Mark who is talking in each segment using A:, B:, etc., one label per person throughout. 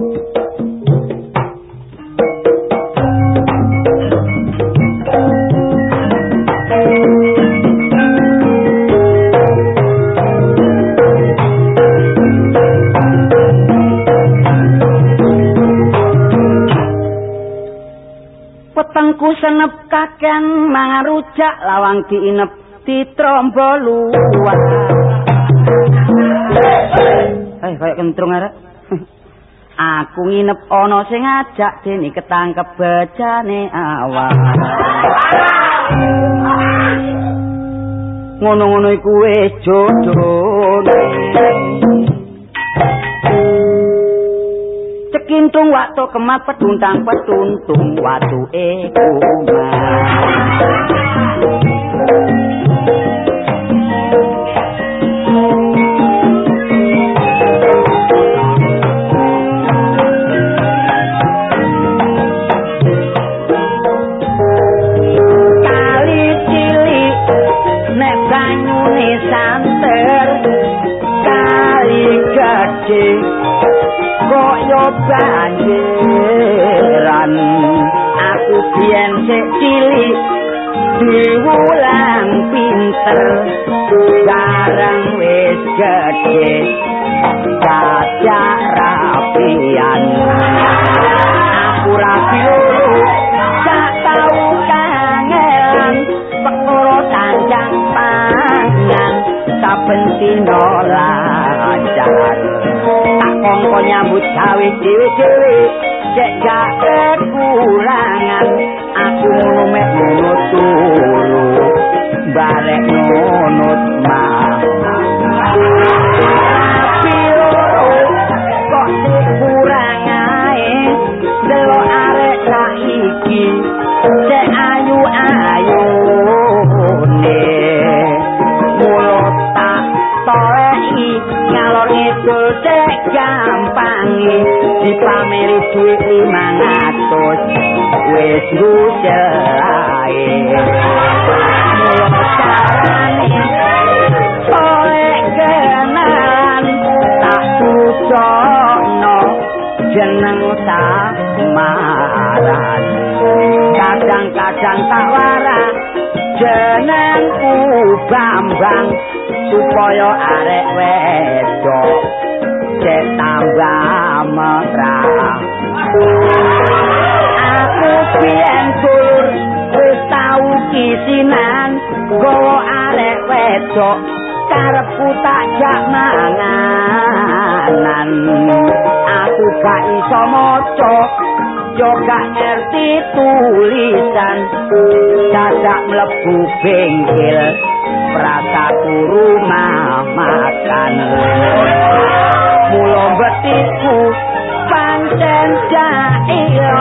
A: Wetengku senep kakek mangarujak lawang diinep ditrombo luwak. Eh, kaya kentrung arek. Aku nginep ana sing ngajak dene ketangkep bajane awak. Ngono-ngono iku wis jodohne. Cekintung waktu kemat peduntang peduntung watu ekuman. Banjiran aku biyen cilik diwulang pinter. Barang wis gedhe cacak rapian. Aku rapi loro sak tau kangen perkara sanjang pangan saben dina lancar kongko nyambut gawe dhewe-dhewe cek gak kekurangan. Aku ngono mek ngono turu barek nunut duit limang atus wis nguselae jeneng samaran kadang-kadang tak waras jenengku bambang supaya arek wedok cek tambah mesra aku pian tur wis tau kisinan gowo arek wedok karepku tak jak manganan. Aku gak iso maca yo gak ngerti tulisan. Dadak mlebu bengkel prasaku rumah makan. Mulo betiku pancen jaio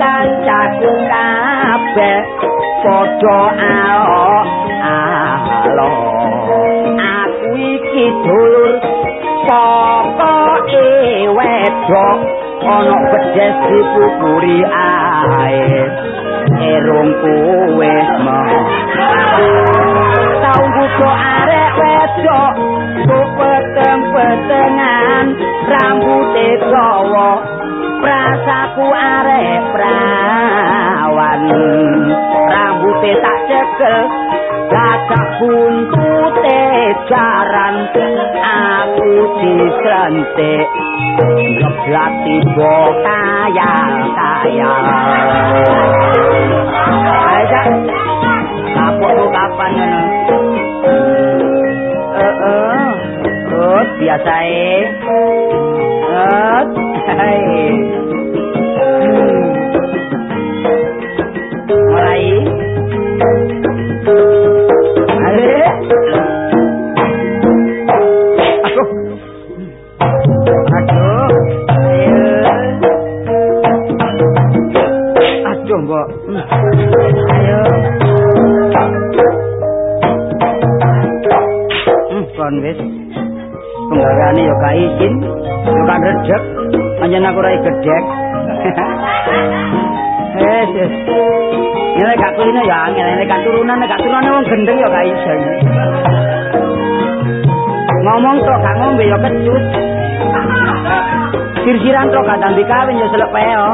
A: kancaku kabeh padha alo aku iki dulur pokoke wedok ana bedes dipupuri air erungku wis mau tau buka arek wedok rambute dawa prasaku arek prawan rambute tak cekel gagak buntute jaran. Aku disrentik ngeblak tiba kaya-kaya ayo kapok kapan. ngono terus biasa e hai. Mulai Penggaweane yo gak izin yo kan rejek anjen aku ora gedhek Wes Nek gak kulino ya angel, nek gak turunan, nek gak turunan wong gendeng ya gak iso. Ngomong kok gak ngombe ya kecut. Sir-siran tok gak dambi kawin ya selek peo.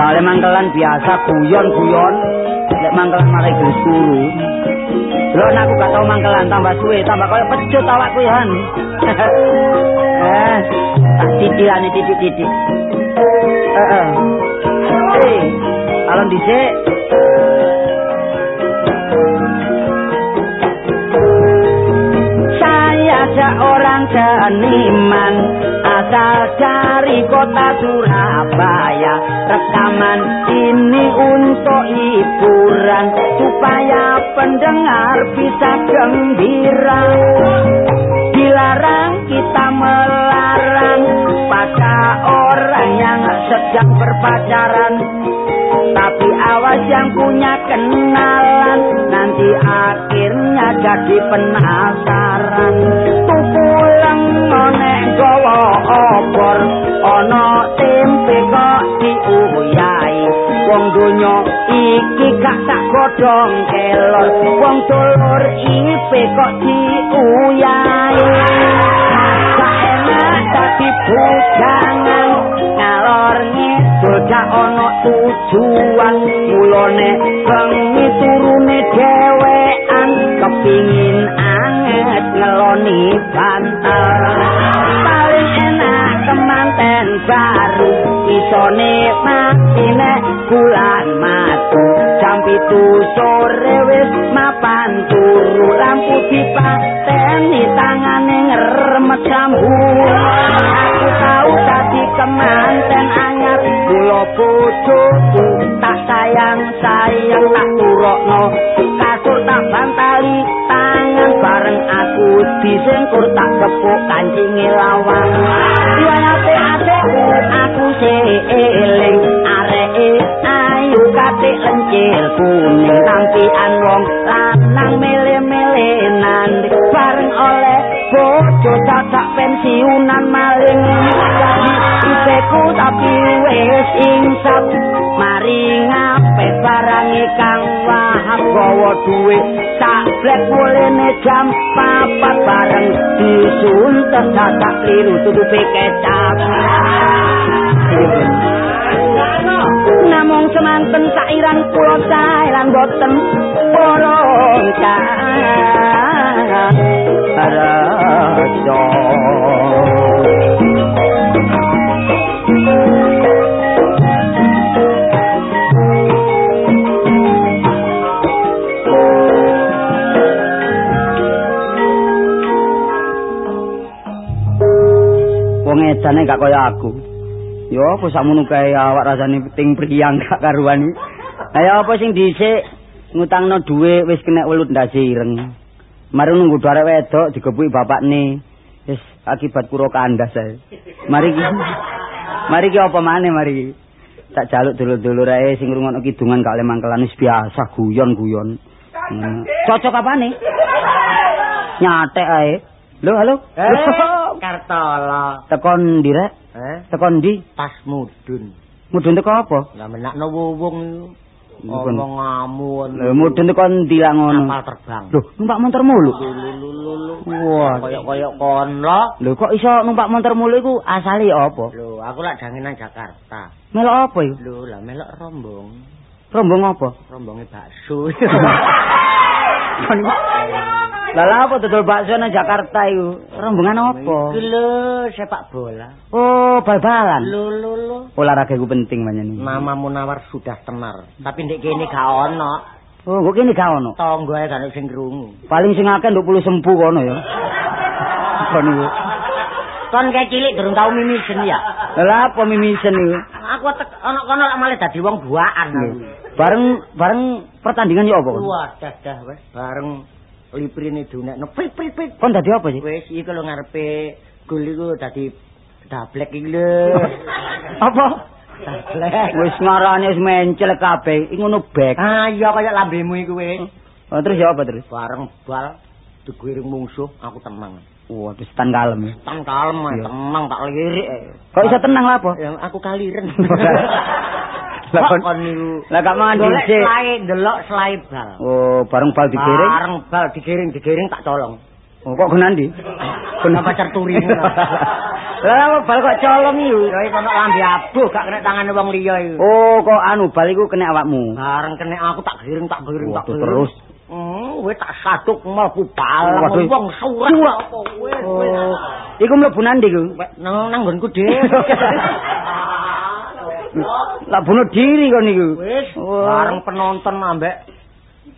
A: Kale mangkelan biasa guyon-guyon. Lek mangkelan marai gelis turu. Lho aku gak tau mangkelan tambah suwe, tambah kaya pecut awakku ya. eh, tak titilane titik-titik. Heeh. Eh, alon dhisik. Saya seorang seniman asal dari kota Surabaya rekaman ini untuk hiburan supaya pendengar bisa gembira. Dilarang kita melarang pada orang yang sedang berpacaran. Tapi awas yang punya kenalan nanti akhirnya jadi penasaran obor. Ana tempe kok diuyai. Wong donya iki gak tak godhong kelor. Wong dulur ipe kok diuyai. Saenak dadi bujangan ngalor ngidul gak ana tujuan. Mulane bengi turune dhewean kepingin anget ngeloni bantal baru isone mati nek bulan matu jam pitu sore wis mapan turu lampu dipateni tangane ngremet sambu aku tau dadi kemanten anyar kula bojoku tak sayang sayang tak turokno. Kasur tak bantali tangan bareng aku disengkur tak kepuk kancinge lawang aku seeling areke ayu katik lencil kuning tampian wong lanang mele-melenan bareng oleh bojo cacak pensiunan maling jadi iseku tapi wis insap mari ngape barang kang wahab gawa duwe sablek mulene jam papat bareng disuntet cacak kliru tutupe kecap namung semanten sairan kula cae lan boten porong raja Wong edane gak kaya aku. Ya apa sakmono kae awak rasane ting priyang gak karuan iki. Lah apa sing dhisik ngutangno dhuwit wis kena welut ndase ireng. Mari nunggu arek wedok digepuki bapakne. Wis akibat kuro kandas ae. Mari ki. Mari ki apa maneh mari. Tak jaluk dulur-dulur ae sing ngrungokno kidungan gak le mangkelan wis biasa guyon-guyon. Hmm. Cocok apane? Nyatek ae. Lho, halo.
B: Kartala.
A: Tekon ndi rek?
B: Eh,
A: Tekon ndi?
B: tas mudun.
A: Mudun teko apa?
B: Lah menakno wong iku.
A: Mudun.
B: Omong ngamun.
A: Lho mudun teko ndi lah ngono?
B: Kapal terbang.
A: Lho, numpak montor mulu. Wah,
B: Koyok-koyok kon lo.
A: lho kok iso numpak montor mulu iku asale apa?
B: Lho, aku lak dangenan Jakarta.
A: Melok apa iku?
B: Lho, lah melok rombong.
A: Rombong apa?
B: Rombonge bakso.
A: Lah apa dodol bakso nang Jakarta iku? Rombongan apa?
B: Iki lho, sepak bola.
A: Oh, bal-balan.
B: Lho, lho, lho.
A: Olahraga iku penting manyen.
B: Nama Munawar sudah tenar. Tapi ndek kene gak ono.
A: Oh, kok kene gak ono.
B: Tonggo ae gak ono sing krungu.
A: Paling sing akeh nduk puluh sempu kono ya. Kono iku.
B: Kon kayak cilik durung tau mimisen ya.
A: Lah apa mimisen iku?
B: Aku tek ono kono lak malah dadi wong duaan.
A: Lho, Bareng bareng pertandingan ya apa? kon?
B: Wah, dah dah wis bareng liprine dunekno prit prit prit.
A: Kon dadi apa sih?
B: Wis iki lho ngarepe gol iku dadi dablek iki lho.
A: Apa?
B: Dablek.
A: Wis ngarane wis mencel kabeh. Iki ngono bek.
B: Ah iya kaya lambemu iku wis.
A: Oh, terus ya apa terus?
B: Bareng bal digiring musuh aku tenang.
A: Wah, terus tan kalem. ya.
B: Tan kalem tenang tak lirik.
A: Kok iso tenang lah apa?
B: Ya aku kaliren.
A: Lah kon
B: niku.
A: Lah gak mangan dhisik.
B: selai delok selai bal.
A: Oh, bareng bal digiring.
B: Bareng bal digiring digiring tak colong.
A: Oh, kok genan ndi?
B: Kena pacar turi.
A: Lah apa bal kok colong iku?
B: Ya iku ana lambe abuh gak kena tangane wong liya iku.
A: Oh, kok anu bal iku kena awakmu.
B: Bareng kena aku tak giring tak giring tak giring.
A: terus.
B: Hmm, wis tak saduk mlebu balang
A: Waduh.
B: wong Surak. apa wis.
A: Oh, iku mlebu nandi iku?
B: Nang nang nggonku dhewe.
A: Lah bunuh diri kon niku.
B: Wis
A: Oh.
B: bareng penonton ambek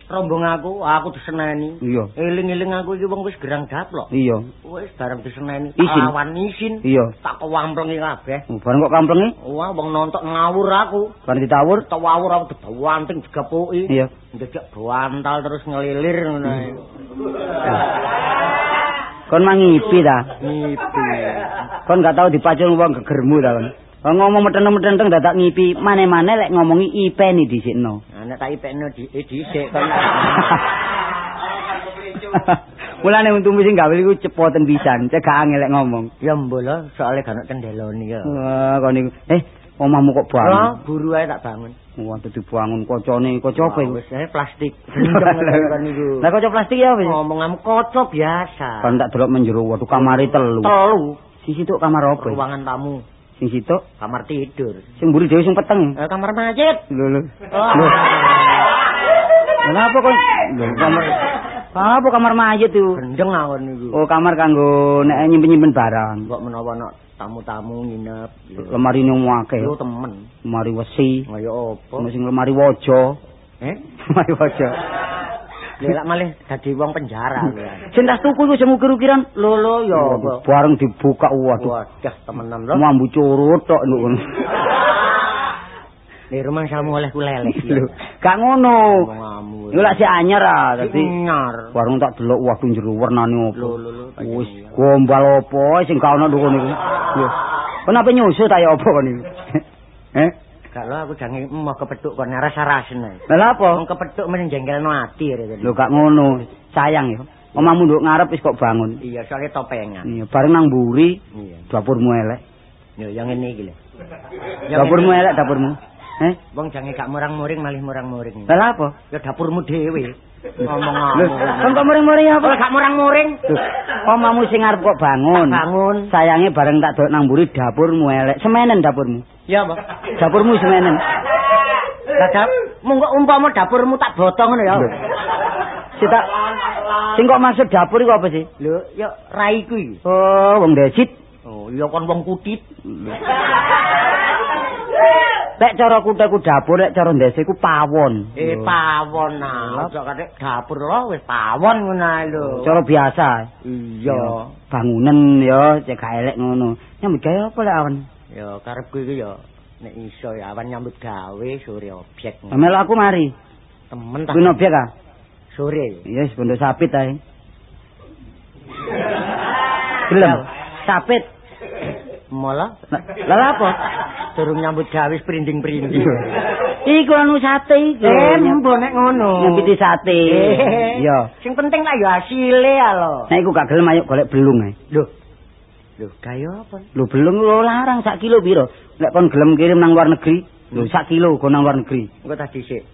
B: rombong aku, aku diseneni.
A: Iya.
B: Eling-eling aku iki wong wis gerang daplok.
A: Iya.
B: Wis bareng diseneni
A: Isin.
B: lawan isin.
A: Iya.
B: Tak kewamplengi kabeh.
A: Oh, Bareng kok kamplenge,
B: Wah, wong nonton ngawur aku.
A: bareng ditawur.
B: Tawawur aku dewanting digepuki.
A: Iya.
B: Ndejak bantal terus ngelilir ngono.
A: Kon mangipi ta?
B: Ngipi.
A: Kon gak tau dipacul wong gegermu ta kon. Kon ngomong meten-meten dadak ngipi, mane-mane lek ngomongi ipeni dhisikno.
B: Nah, nek tak ipekno di eh, dhisik kon.
A: Mulane untumu sing gawe iku cepoten pisan, cek gak angel lek ngomong.
B: Ya mbola, soalnya gak ono kendeloni ya.
A: Wah, kon niku. Eh, omahmu kok
B: Lah,
A: bangun?
B: buru ae tak bangun.
A: Wah, dadi bangun kocone, koco apa iku?
B: Wis plastik.
A: Lah koco plastik ya apa? sih?
B: Ngomonganmu kaca biasa.
A: Kon tak delok menjero, waduh kamare telu.
B: telu
A: Sing situk kamar apa? iki?
B: ruangan tamu,
A: Sing situk
B: kamar tidur.
A: sing mburi dhewe sing peteng.
B: Eh, kamar masjid.
A: Lho lho.
B: Oh.
A: Lho. Kenapa Lho, kamar Apa kamar mayit itu?
B: Gendeng aku niku.
A: Oh, kamar kanggo nek nyimpen-nyimpen barang.
B: Kok menawa ana tamu-tamu nginep.
A: Lemari ning akeh.
B: Yo temen.
A: Lemari wesi,
B: Kaya apa?
A: sing lemari waja.
B: Eh?
A: Lemari waja.
B: Lelak malih dadi wong penjara.
A: Sing tas tuku iku sing ukir-ukiran.
B: Lho lho ya apa?
A: Bareng dibuka waduh.
B: Wadah temenan lho.
A: Mambu curut tok lho.
B: Di rumah samu oleh kulelek.
A: Lho, gak ngono.
B: Ngamu.
A: Iku lak si anyar ah, dadi
B: nyar.
A: warung tak delok waduh jero wernane opo. Wis gombal apa sing gak ono ngono niku. Lho. Kenapa nyusu ta ya kon niku? Eh?
B: Kalau aku jange mau kepethuk kon rasa-rasen ae.
A: Lah apa?
B: Wong kepethuk men jengkelno ati ya.
A: Lho gak ngono. Sayang ya. Omahmu nduk ngarep wis kok bangun.
B: Iya, soalnya topengan.
A: Iya, bareng nang mburi
B: Iya.
A: dapurmu elek.
B: Yo yang ini iki lho.
A: Dapurmu elek dapurmu. Eh?
B: Wong jange gak murang-muring malih murang-muring.
A: Lah apa?
B: Ya dapurmu dhewe. Ngomong
A: kon kok muring-muring apa?
B: Gak murang-muring,
A: Lho, Omahmu sing arep kok bangun.
B: bangun.
A: Sayange bareng tak delok nang mburi dapurmu elek. Semenen dapurmu.
B: Ya apa?
A: Dapurmu semenen.
B: Lah dap, mung kok umpama dapurmu tak botong ngono ya.
A: Sita Sing kok maksud dapur iku apa sih?
B: Lho, ya raiku iki.
A: Oh, wong desit.
B: Oh, iya kon wong kutit.
A: Lek cara kuteku dapur, lek cara ndese ku pawon.
B: Eh pawon nah, ojo kate dapur lho wis pawon ngono lho.
A: Cara biasa.
B: Iya.
A: Bangunan ya cek gak elek ngono. Nyambut gawe apa lek awan?
B: Ya karepku iki ya nek iso ya awan nyambut gawe sore objek.
A: Amel aku mari.
B: Temen tak
A: Kuwi obyek ah.
B: sore.
A: Iya, wis bondo sapit ae. Gelem. Sapit.
B: Mola
A: Lah apa?
B: durung nyambut gawe sprinding-prinding.
A: Iku anu sate iku.
B: Eh, mbok nek ngono.
A: Nyambiti sate.
B: Eh,
A: Iya.
B: Sing penting lah ya hasile ya lho.
A: Nek iku gak gelem ayo golek belung ae.
B: Lho. Lho, kaya apa?
A: Lho belung lo larang sak kilo piro? Lek kon gelem kirim nang luar negeri, lho sak kilo go nang luar negeri.
B: Engko tak dhisik.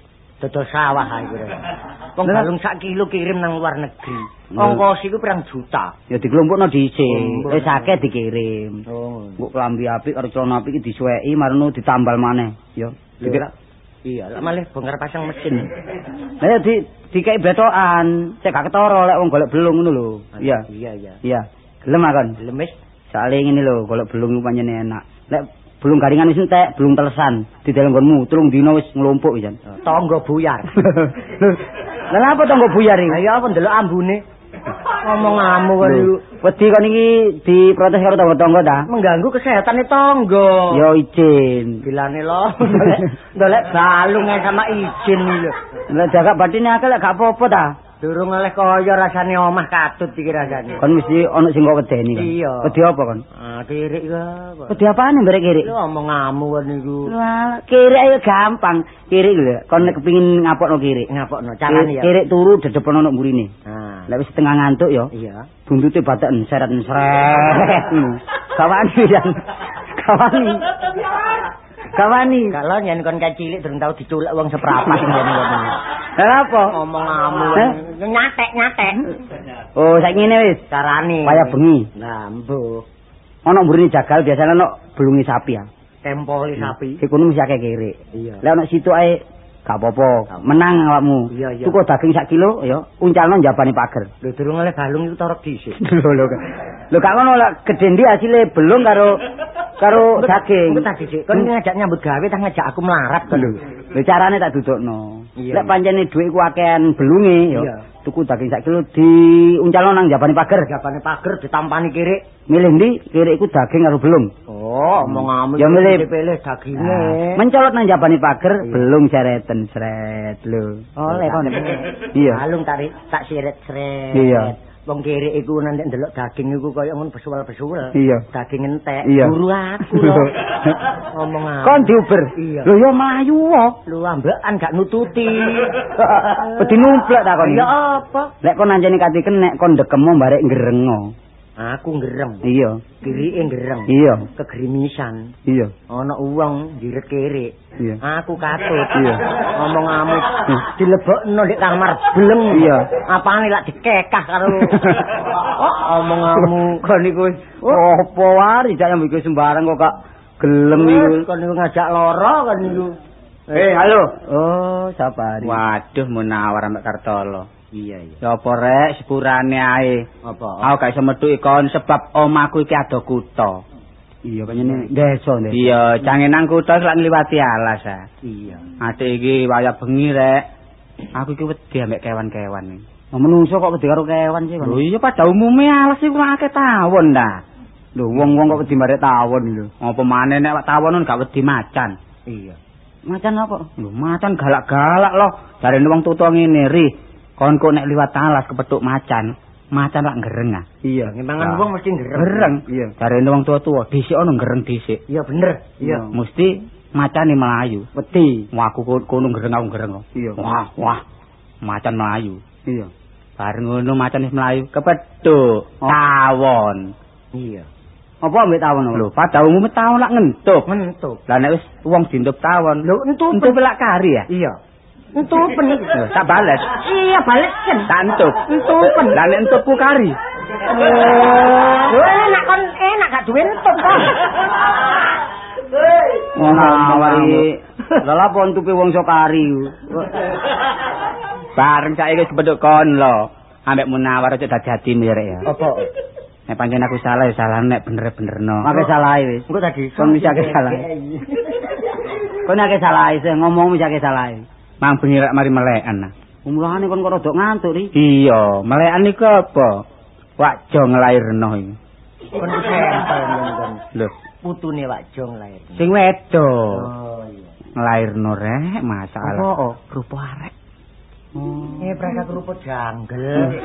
B: Dodol sawah ae kira. Wong balung sak kilo kirim nang luar negeri. Ongkos iku pirang juta.
A: Ya dikelompokno dhisik. Wis akeh dikirim.
B: Oh.
A: Mbok klambi apik karo celana apik iki disuweki marno ditambal maneh. Ya. Dikira
B: Iya, lah malah bongkar pasang mesin.
A: Lah ya di dikai betokan, cek gak ketara lek wong golek belung ngono lho. Iya.
B: Iya, iya.
A: Iya. Gelem akon.
B: Lemes.
A: Soale ngene lho, golek belung pancen enak. Lek belung garingan wis entek, belung telesan, dideleng nggonmu, telung dina wis nglompok pisan.
B: Tonggo buyar.
A: Lha apa tanggo buyar iki?
B: Ya apa ndelok ambune. Ngomong ngamu kan
A: Lho,
B: iku.
A: Wedi kon iki diprotes karo tangga-tangga ta?
B: Mengganggu kesehatan tonggo.
A: Ya izin.
B: bilane lo. Ndolek balung ae sama izin iki lho.
A: Lah jaga batine akeh lek gak apa-apa ta?
B: Durung oleh kaya rasane omah katut iki rasane.
A: Kon mesti ana sing kok wedeni kan.
B: Iya.
A: Wedi apa kon?
B: Ah, kirik apa?
A: Wedi apane mbere kirik?
B: Lu ngomong ngamu kan niku.
A: Lah, kirik ayo gampang. Kirik lho, kon nek kepengin ngapokno kirik.
B: Ngapokno carane ya.
A: Kirik turu dedepono nang mburine.
B: Ah.
A: Lek wis setengah ngantuk ya,
B: Iya.
A: buntute batek seret seret. Kawani kan. Kawani. Kawani.
B: Kalau nyen kon kacilik durung tau diculek wong seprapat ngono ngono.
A: Lah apa?
B: Ngomong amun. Nyatek, nyatek.
A: Oh, saiki ngene wis.
B: Carane.
A: Kaya bengi.
B: Lah, mbuh.
A: Ana mburine jagal biasane ana belungi sapi ya.
B: Tempoli sapi.
A: Sik kono mesti akeh kere.
B: Iya.
A: Lah ana situ ae gak apa-apa. Menang awakmu.
B: Iya, iya.
A: Tuku daging sak kilo ya, uncalno njabani pager.
B: Lho durung oleh balung iku torok dhisik.
A: lho lho. Lho gak ngono lah gedhe ndi asile belung karo karo daging.
B: Kon ngajak nyambut gawe tak ngajak aku melarat kon.
A: Lho, carane tak dudukno. Lek pancene dhuwit ku akehan belunge.
B: Iya.
A: Tuku daging sak kilo diuncalno nang njabani pager.
B: Jabane pager ditampani kiri.
A: Milih ndi kira iku daging karo belung.
B: Oh, omong amun.
A: Ya, milih-
B: pilih daginge.
A: Mencolot nang jabani pager
B: Iya.
A: belung sereten sret lho.
B: Oleh kon.
A: Iya.
B: Balung tarik tak siret sret.
A: Iya.
B: Wong kiri iku nanti ndelok daging iku kaya ngono besuwal-besuwal.
A: Iya.
B: Daging entek.
A: Iya.
B: Guru aku lho. Ngomong amun.
A: Kon diuber.
B: Iya.
A: Lho ya mlayu kok.
B: Lu ambekan gak nututi.
A: Wedi numplek ta kon.
B: Ya apa?
A: Lek kon anjene kati kenek kon dekemo barek ngrengo.
B: Aku ngereng.
A: Iya.
B: Kirike ngereng.
A: Iya.
B: Kegrimisan.
A: Iya.
B: Ana uwong jiret kiri.
A: Iya.
B: Aku katut.
A: Iya.
B: Ngomong amut dilebokno di kamar bleng.
A: Iya.
B: Apane lak dikekah karo Oh, omong amu.
A: kon niku wis opo wae jak nyambut sembarang kok gak gelem iku.
B: Kon niku ngajak loro kan niku.
A: Eh, halo. Oh, sapari.
C: Waduh munawar ambek Kartolo.
B: Iya iya.
C: Ya apa rek sepurane ae.
B: Apa?
C: Aku gak iso metu ikon sebab omaku iki ada kutha.
A: Iya kayane desa ndek.
C: Iya, jange nang kutha lak ngliwati alas ah.
B: Iya.
C: Adik iki waya bengi rek. Aku iki wedi ambek kewan-kewan iki.
A: Menungso kok wedi karo kewan sih kon.
C: Lho iya pada umume alas iku akeh tawon dah.
A: Lho wong-wong kok wedi marek tawon lho.
C: Apa maneh nek tawon gak wedi macan.
B: Iya.
A: Macan apa?
C: Lho macan galak-galak loh. Jarene wong tuwa ngene, "Ri, kon nek liwat alas kepethuk macan, macan lak ngereng ah."
A: Iya,
B: Ngemangan
C: Lah.
B: wong mesti ngereng.
C: Gereng.
A: Iya.
C: Jarene wong tua-tua dhisik ana gereng dhisik.
B: Iya bener.
A: Iya.
C: Mesti macane melayu.
A: Wedi.
C: Wah aku ko- kono gereng aku gereng.
A: Iya.
C: Wah, wah. Macan melayu.
A: Iya.
C: Bareng ngono macan wis melayu kepethuk
A: Oh.
C: tawon.
B: Iya.
A: Apa ambek tawon?
C: Lho, pada umume tawon lak ngentup.
B: Mentup.
C: Lah nek wis wong dintup tawon,
B: Lho entup.
C: entup lak kari ya.
B: Iya. Entupen.
C: Lho, tak bales.
B: Iya balekin.
C: Tak entup.
B: Entupen.
C: Lah nek entupku kari.
B: Lho enak kon enak gak duwe entup kon.
A: Oh, ngawari. Lah apa entupe wong sokari.
C: Bareng saiki wis kepethuk kon lho. Ambek munawar aja dadi ati mirek ya.
B: Apa?
C: Nek pancen aku salah ya salah nek bener-benerno.
A: Make salah wis.
B: Engko tadi
A: Kon bisa ke salah. Kon akeh salah sih ngomong bisa akeh salah.
C: Mang bengi rek mari melekan.
A: Umurane kon kok rada ngantuk ri.
C: Iya, melekan niku apa? Wakjo nglairno iki.
B: Kon ku sampel kon.
C: Lho,
B: Putune Wak Jong lahir.
C: sing wedo
B: Oh iya.
C: nglairno rek masalah.
A: Apa?
C: Rupa arek.
B: Eh mereka keruput janggel.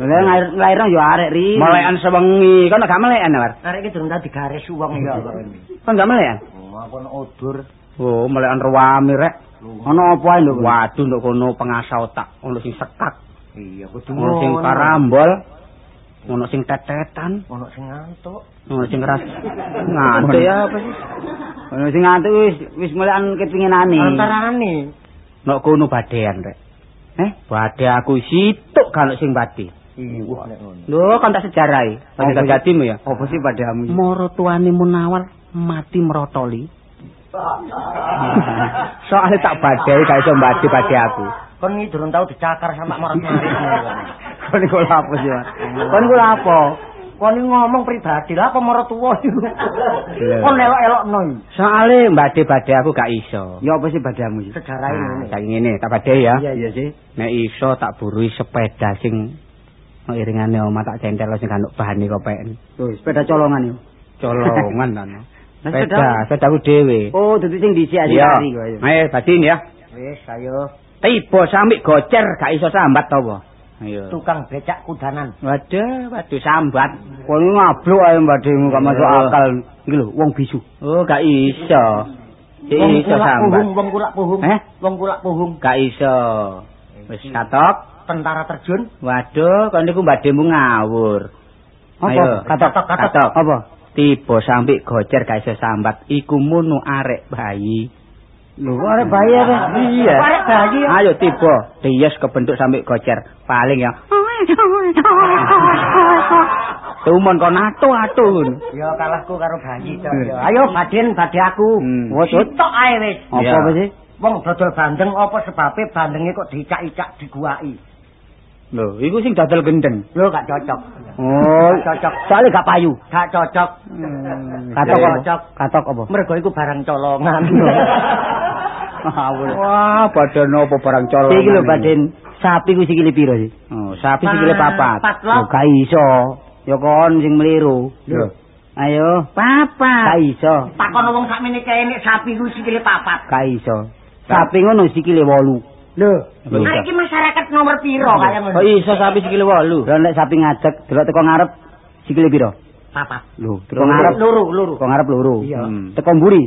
A: Lah ngair lairno yo arek ri.
C: Melekan sewengi, kon gak melekan, War?
B: Arek iki durung tau digaris wong ya kok.
C: Kon gak melekan?
B: Oh, aku ono odur.
C: Oh, melekan ruwami rek.
A: Ono apa ae lho.
C: Waduh nduk kono pengasah otak, ono sing sekak,
B: Iya, kudu
C: ono sing karambol, ono sing tetetan,
B: Ono sing ngantuk.
C: ono sing keras. Ngantuk ya apa sih?
A: Ono sing ngantuk wis wis melekan kepinginane.
B: Antarane.
C: Nok kono badean rek. Eh, bade aku situk kalau sing.
B: Iya, nek ngono.
C: Lho, kan tak sejarai.
A: Apa
C: Pada
A: sih?
C: gadimu ya.
A: Apa sih padamu?
C: Moro tuane Munawar mati merotoli. Soalnya tak badai gak iso badi badi aku.
B: Kon iki durung tau dicakar sama marot-marit.
A: Kon iku apa sih, Mas? Kon iku apa?
B: Kon ngomong pribadi lah apa iku.
C: Lho.
B: Kon elok-elokno iki.
C: Soalnya badi badi aku gak iso.
A: Ya apa sih padamu sih?
B: Sejarah
C: Nah,
B: ini.
C: saking ngene tak badai ya.
A: Iya iya sih.
C: Nek iso tak burui sepeda sing no iringane oma tak centel sing kanuk bahan iki kopeken.
A: Tuh, sepeda colongan yo.
C: Colongan kan. Sepeda, sepedaku dhewe.
A: Oh, dadi sing dhisik kari kok ayo.
C: Ayo badin ya.
B: Wis, ayo.
C: Tiba sampe gocer gak iso sambat to apa? Ayo.
B: Tukang becak kudanan.
C: Waduh, waduh sambat.
A: Iki ngablok ae mbademu gak masuk akal. Iki lho, wong bisu.
C: Oh, gak iso.
B: Wong
C: iso sambat.
B: puhung, wong kulak puhung.
C: Eh?
B: Wong kulak puhung.
C: Gak iso. Wis katok.
B: Tentara terjun.
C: Waduh, kon niku bademu ngawur.
A: Apa?
C: Ayo,
A: katok.
B: katok.
A: Apa?
C: Tiba sampe gocer gak iso sambat. Iku munu arek bayi.
A: Lho, arek bayi apa?
C: Iya.
A: Arek bayi.
C: Ayo tiba, dies kebentuk sampai gocer. Paling ya. Tumon kon atu-atu ngono.
B: Ya kalahku karo bayi to. Ayo baden badhe aku.
C: Hmm.
B: Wes tok ae wis.
A: Apa sih?
B: Wong dodol bandeng apa sebabe bandenge kok dicak-icak diguaki.
C: Lho, iku sing dadal gendeng.
B: Lho gak cocok.
A: Oh,
B: cocok.
A: soalnya gak payu.
B: Gak cocok.
A: Katok apa?
B: cocok.
A: Katok apa?
B: Mergo iku barang colongan.
A: Ngawur.
C: Wah, badan apa barang colong.
A: Iki lho baden sapi ku sikile piro sih?
C: Oh, sapi sikile papat.
A: Lho gak iso. Ya kon sing meliru.
C: Lho.
A: Ayo,
C: Papat.
A: gak iso.
B: Takon wong sakmene kae nek sapi ku sikile papat.
A: Gak iso. Sapi ngono sikile 8.
B: Lho,
C: Lho.
B: nah iki masyarakat nomor piro kaya
C: Kok
B: ngono?
C: iso sapi sikile 8?
A: Lah nek sapi ngadeg delok teko ngarep sikile piro?
B: Papat.
A: Lho, teko ngarep
B: Loro, loro.
A: teko ngarep loro.
B: Iya.
C: Hmm.
A: Teko mburi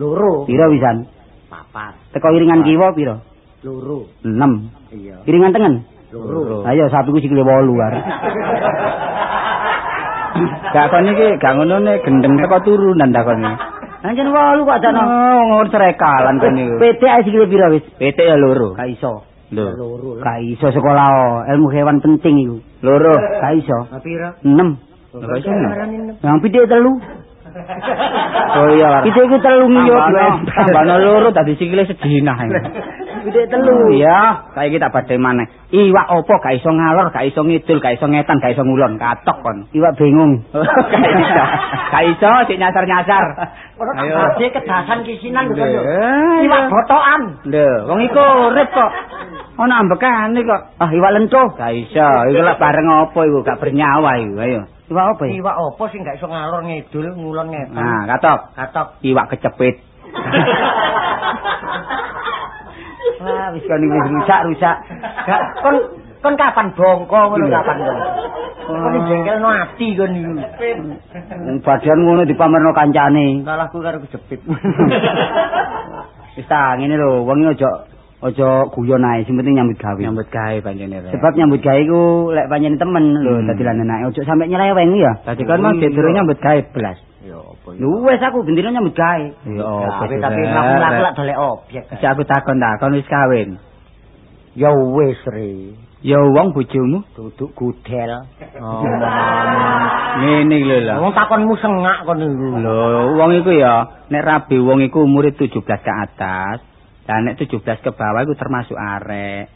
B: Loro.
A: piro wisan?
B: Papat.
A: Teko iringan kiwa piro?
B: Loro.
A: 6.
B: Iya.
A: Iringan tengen?
B: Loro.
A: Ayo sapi ku sikile 8 arek.
C: Gak kon iki gak ngono nek gendeng teko turunan ta kon.
A: Anjen 8 kok ada
C: Oh, ngor cerekalan kon niku.
A: PT ae sikile piro wis?
C: PT ya loro.
A: Gak iso.
B: Loro.
A: Gak iso sekolah ilmu hewan penting iku.
C: loro.
A: Gak iso.
B: Piro?
A: 6.
C: Kok iso?
A: Yang pide telu.
C: Oh iya.
A: Iku telu ngiyo.
C: Tambahno loro dadi sikile sedinah.
A: Pide telu.
C: Iya, saiki tak badhe maneh. Iwak opo gak iso ngalor, gak iso ngidul, gak iso ngetan, gak iso ngulon, katok kon.
A: Iwak bingung.
C: Gak iso. Gak iso sik nyasar-nyasar.
B: Ora
C: Ayo.
B: kabeh kedasan kisinan lho.
C: Lho,
B: Iwak botokan.
C: Lho, wong iku urip kok. Ono ambekane kok.
A: Ah, iwak lenco.
C: Gak iso, iku lak bareng apa iku, gak bernyawa iku. Ayo.
A: Iwak apa ya?
B: Iwak apa sing gak iso ngalor ngidul ngulon ngetan?
C: Nah, katok.
B: Katok.
C: Iwak kecepit.
A: Wah, wis kan wis rusak-rusak.
B: Gak kon kon kapan bongko ngono kapan kon? Kon jengkelno ati kon niku.
A: Wong badan ngono dipamerno kancane.
B: Kalahku karo kejepit.
A: Wis ta, ngene lho, wong iki aja aja guyon ae, sing penting nyambut gawe.
C: Nyambut gawe panjenengan.
A: Sebab nyambut gawe iku lek panjenengan temen lho,
C: Hmm.
A: dadi lanenake aja sampe nyeleweng ya.
C: Tadi kan mau didurung nyambut gawe belas.
A: Wis aku bendino nyambut gawe.
C: Ya
B: Tapi tapi mlaku-mlaku lak dolek objek.
C: Sik aku takon ta, kon wis kawin.
B: Ya wis re.
C: Ya wong bojomu.
B: Duduk gudel.
C: Oh. Ngene lho lah.
B: Wong takonmu sengak kon niku.
C: Lho, wong iku ya nek rabi wong iku umure 17 ke atas. Lah nek 17 ke bawah iku termasuk arek.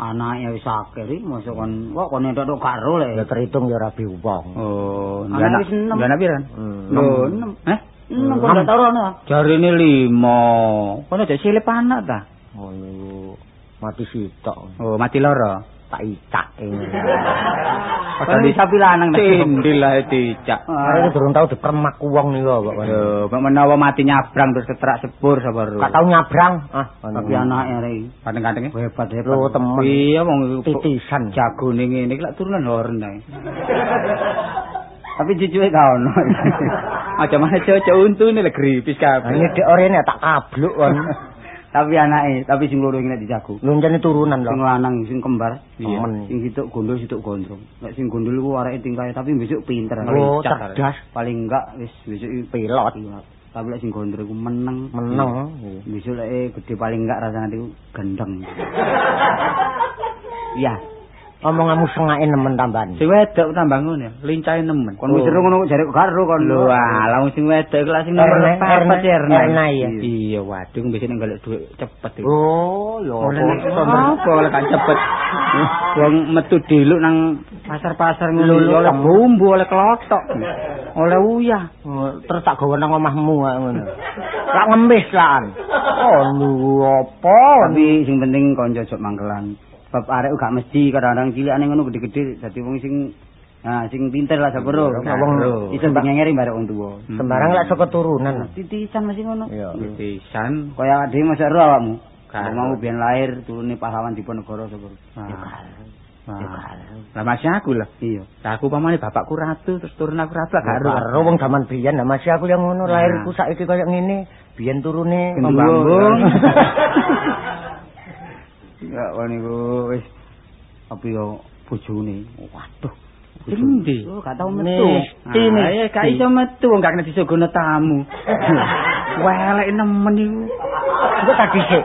A: Anake wis akeh iki mosok kon kok kon entuk gak ro
B: Ya
A: lek.
B: terhitung ya rabi wong.
C: Oh,
A: Anak wis
C: anak piran?
B: Hmm.
A: Lho, 6.
C: Eh?
A: Enem kok gak tau ono.
C: Jarine 5. Kono aja silip anak ta?
B: Oh mati sitok.
C: Oh, mati loro.
B: Tak icak.
C: Padahal di sapi lanang Cindil lah dicak.
B: Arek durung tau dipermak wong niku kok.
C: Lho, mek menawa mati nyabrang terus keterak sepur sapa ru.
B: Gak tau nyabrang. Ah,
A: Tapi anake arek iki
C: Kadang-kadang
A: hebat hebat.
B: Lho temen.
C: Iya wong iku
B: Titisan.
C: jago ning ngene iki lak turunan horen ta.
A: Tapi cucuke gak ono.
C: Aja mana cocok untune lek gripis kabeh.
B: ini dek orene tak kabluk kon.
A: tapi anake, tapi sing loro iki nek dijago.
B: Loncene turunan
A: Sing
B: lho.
A: lanang sing kembar.
B: Temen.
A: sing situk gondol situk gondrong. Nek sing gondol iku areke tingkahe tapi besok pinter.
B: Oh, cerdas.
A: Paling enggak wis besok
B: Pilot.
A: Tapi lek sing gondrong iku meneng.
B: Meneng.
A: Besok lek eh, gede paling enggak rasane iku gendeng. Iya.
B: Omonganmu sengake nemen tambahan.
C: Sing wedok tambah ngono ya, lincahe nemen.
A: Kon wis seru ngono kok jare kok garo kon.
C: Lho, alah sing wedok iku lak sing nomor
B: Erna,
C: 4
B: Erna,
C: Erna.
B: Erna, iya.
C: Iya, waduh mbek nek golek dhuwit cepet iki.
B: Oh, ya
C: nek apa oleh kan cepet. Wong metu diluk nang pasar-pasar ngono
B: Lho,
C: oleh
B: lho.
C: bumbu, oleh klotok. Oleh uyah.
B: Terus tak gawe nang omahmu ngono. Lak ngemis lan. Oh, lu apa?
A: Tapi sing penting kanca ojo mangkelan. Sebab arek gak mesti kadang-kadang cilikane ngono gede-gede dadi wong sing Nah, sing pinter lah sabro.
C: Iya,
A: Wong iso ngengeri barek wong tuwa.
B: Sembarang lak saka turunan.
A: Titisan masih ngono.
B: Iya.
C: Pisan.
A: Kaya dhewe masa ro awakmu. Kalau mau biyen lahir turune pahlawan Diponegoro sabro.
C: Ah. Lah masih aku lah.
A: Iya.
C: Lah aku pamane bapakku ratu terus turun aku ratu gak
B: Karo
C: karo.
B: wong zaman biyen nah masih aku yang ngono
C: Nah.
B: lahirku saiki kaya ngene. Biyen turune
C: Pembambung.
A: Ya niku wis apa yo bojone. Waduh.
C: Endi?
A: Oh, gak tau metu.
B: Mesti,
C: Ah, gak iso metu wong gak kena disuguhno tamu. Welek nemen iku.
B: Engko tak dhisik.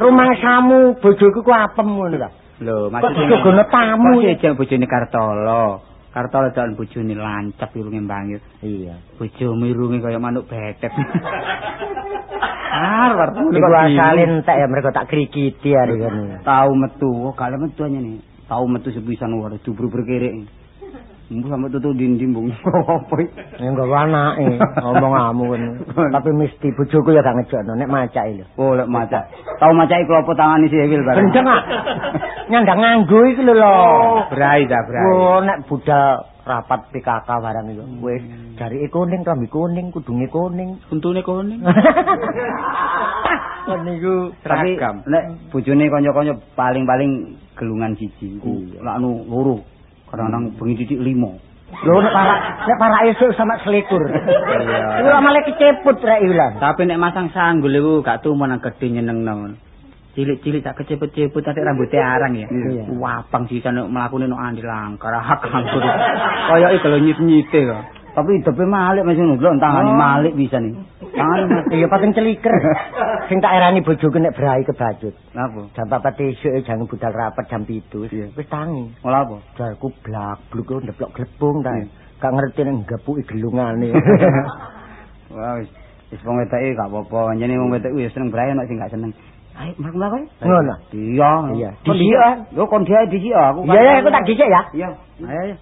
B: Rumah samu bojoku ku apem ngono ta.
C: Lho,
B: Kok
C: maksudnya
B: dijogono tamu ya?
C: aja bojone Kartolo. Kartolo jalan bojone lancap irunge bangir.
B: Iya.
C: Bojomu irunge kaya manuk betet. Ah, wartu
B: Iku asale entek ya mereka tak krikiti hari.
C: Tahu metu, oh kale metu nih. Tahu metu sepisan wae dubur berkerek. Mbu sampe tutu dinding bung. Apa iki?
B: Ya enggak anake ngomong amu kan. Tapi mesti bojoku ya gak ngejokno nek macake lho.
C: Oh, lek maca. Tahu macake klopo tangane si Ewil bareng.
B: Gendeng ah. Nyandang nganggo iki lho lho.
C: Brai ta, brai.
B: Oh, nek budal rapat PKK barang iku. Wis jarike kuning, rambi kuning, kudunge kuning.
C: Untune kuning.
B: Kon niku
A: Seragam.
C: nek bojone kanca-kanca paling-paling gelungan siji. Lak anu loro. Kadang-kadang bengi titik limo.
B: lho nek para nek para esuk sama selikur.
C: Iya.
B: Iku lah malah keceput rek iku lah.
C: Tapi nek masang sanggul iku gak tuh nang gedhe nyenengno. Cilik-cilik tak kecepet-cepet tapi rambutnya arang ya. Wapang sih nek mlakune nek andi langkar hak angkur. Kaya iki lho nyit-nyite kok. Tapi hidupe malik Mas ngono, lho tangane
B: Oh.
C: malik bisa nih. Tangane malik.
B: Iya pating celiker. Sing tak erani bojoku nek brai kebajut.
C: Napa?
B: Jam 4 esuk jangan budal rapat jam 7. Wis tangi.
C: Ola apa?
B: Jarku blak bluk ndeplok glebung ta. Gak ngerti nek gapuki gelungane.
C: Wah wis wis wong wedake gak apa-apa. Jenenge wong wedake ya seneng brae nek sing gak seneng. Ayo mak-mak ae.
B: Ngono.
C: Iya.
B: Iya. Dhisik,
C: dhisik. Yo kon dia dhisik aku.
B: Iya ya aku tak dhisik ya.
C: Iya. Ayo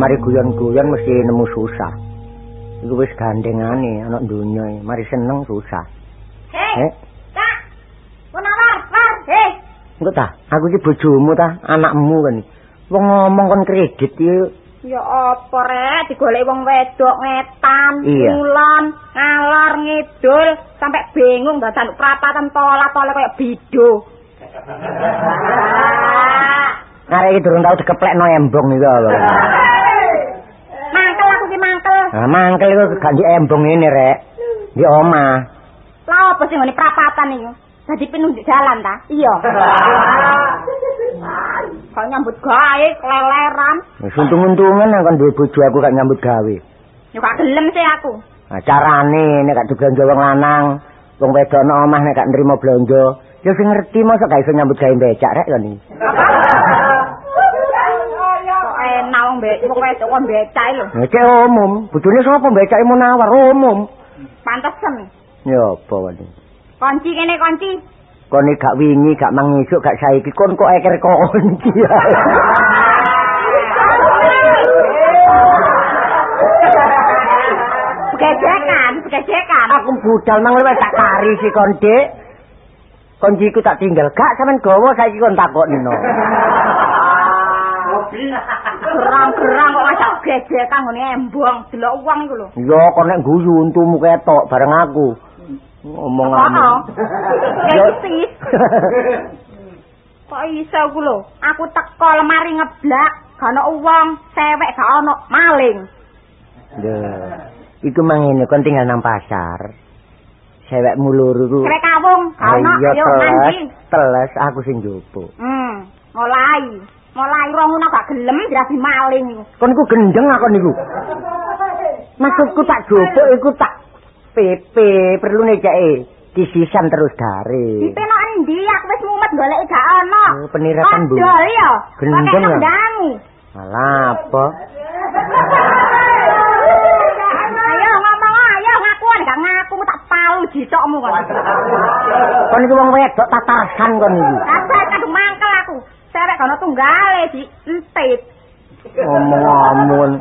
B: mari guyon-guyon mesti nemu susah. Iku wis gandengane ana donya e. Mari seneng susah.
D: Hei,
B: Eh,
D: Kak. Mun war, hei.
B: engko ta, aku iki bojomu ta, anakmu kan. Wong ngomong kon kredit iki
D: Ya apa rek digoleki wong wedok ngetan, ngulon, ngalor ngidul sampai bingung dadan prapatan tola-tole kayak bido.
B: arek iki durung tau dikeplekno embong iku lho.
D: Mangkel aku ki mangkel.
B: Nah, mangkel iku gak di embong ini, Rek. Di omah.
D: Lah apa sih ngene prapatan iku? Dadi penunjuk jalan ta? Iya. Kok nyambut gawe keleleran.
B: Wis untung-untungan kan duwe bojo aku gak nyambut gawe.
D: Ya gak gelem sih aku.
B: Nah, carane nek gak diblonjo wong lanang, wong wedok nang omah nek gak nrimo blonjo, ya sing ngerti mosok gak iso nyambut gawe becak rek kan iki.
D: Wong be wong wedok kok becak lho.
B: Cek umum, bojone sapa becake munawar umum.
D: Pantesen.
B: Ya apa wae.
D: Kunci kene kunci.
B: Kon iki gak wingi, gak mangisuk, gak saiki kon kok eker kunci.
D: Begejekan, begejekan.
B: Aku budal mang wis tak kari si kon, Dik. Kunciku tak tinggal gak sampean gawa saiki kon takokno.
D: Gerang-gerang kok ngajak gejekan ngene embong, delok wong iku lho.
B: Ya kon nek guyu untumu ketok bareng aku. Ngomong
D: Apa?
B: Ya.
D: Kesis. Kok iso ku lho? Aku teko lemari ngeblak, gak ono wong, cewek gak ono, maling.
B: Lho, iku mang ngene kon tinggal nang pasar. Cewek mulur iku.
D: Cewek kawung, gak ono,
B: Ayo
D: ayo
B: teles, aku sing jopo.
D: Hmm, mulai. Mulai rong ngono gak gelem dirasi maling.
B: Kon iku gendeng aku niku. Maksudku tak jopo iku tak PP perlu nejake disisan terus dari.
D: Dipeno endi aku wis mumet goleki gak ono.
B: Oh, peniratan, Bu.
D: Odol ya.
B: Gendeng, ya? Alah apa?
D: Ayo ngomong ayo ngaku gak ngaku tak palu jisokmu kon.
B: Kon iku wong wedok tatarsan kon iki.
D: Kadung mangkel aku. Cewek kono tunggale di entit.
B: Ngomong-ngomong.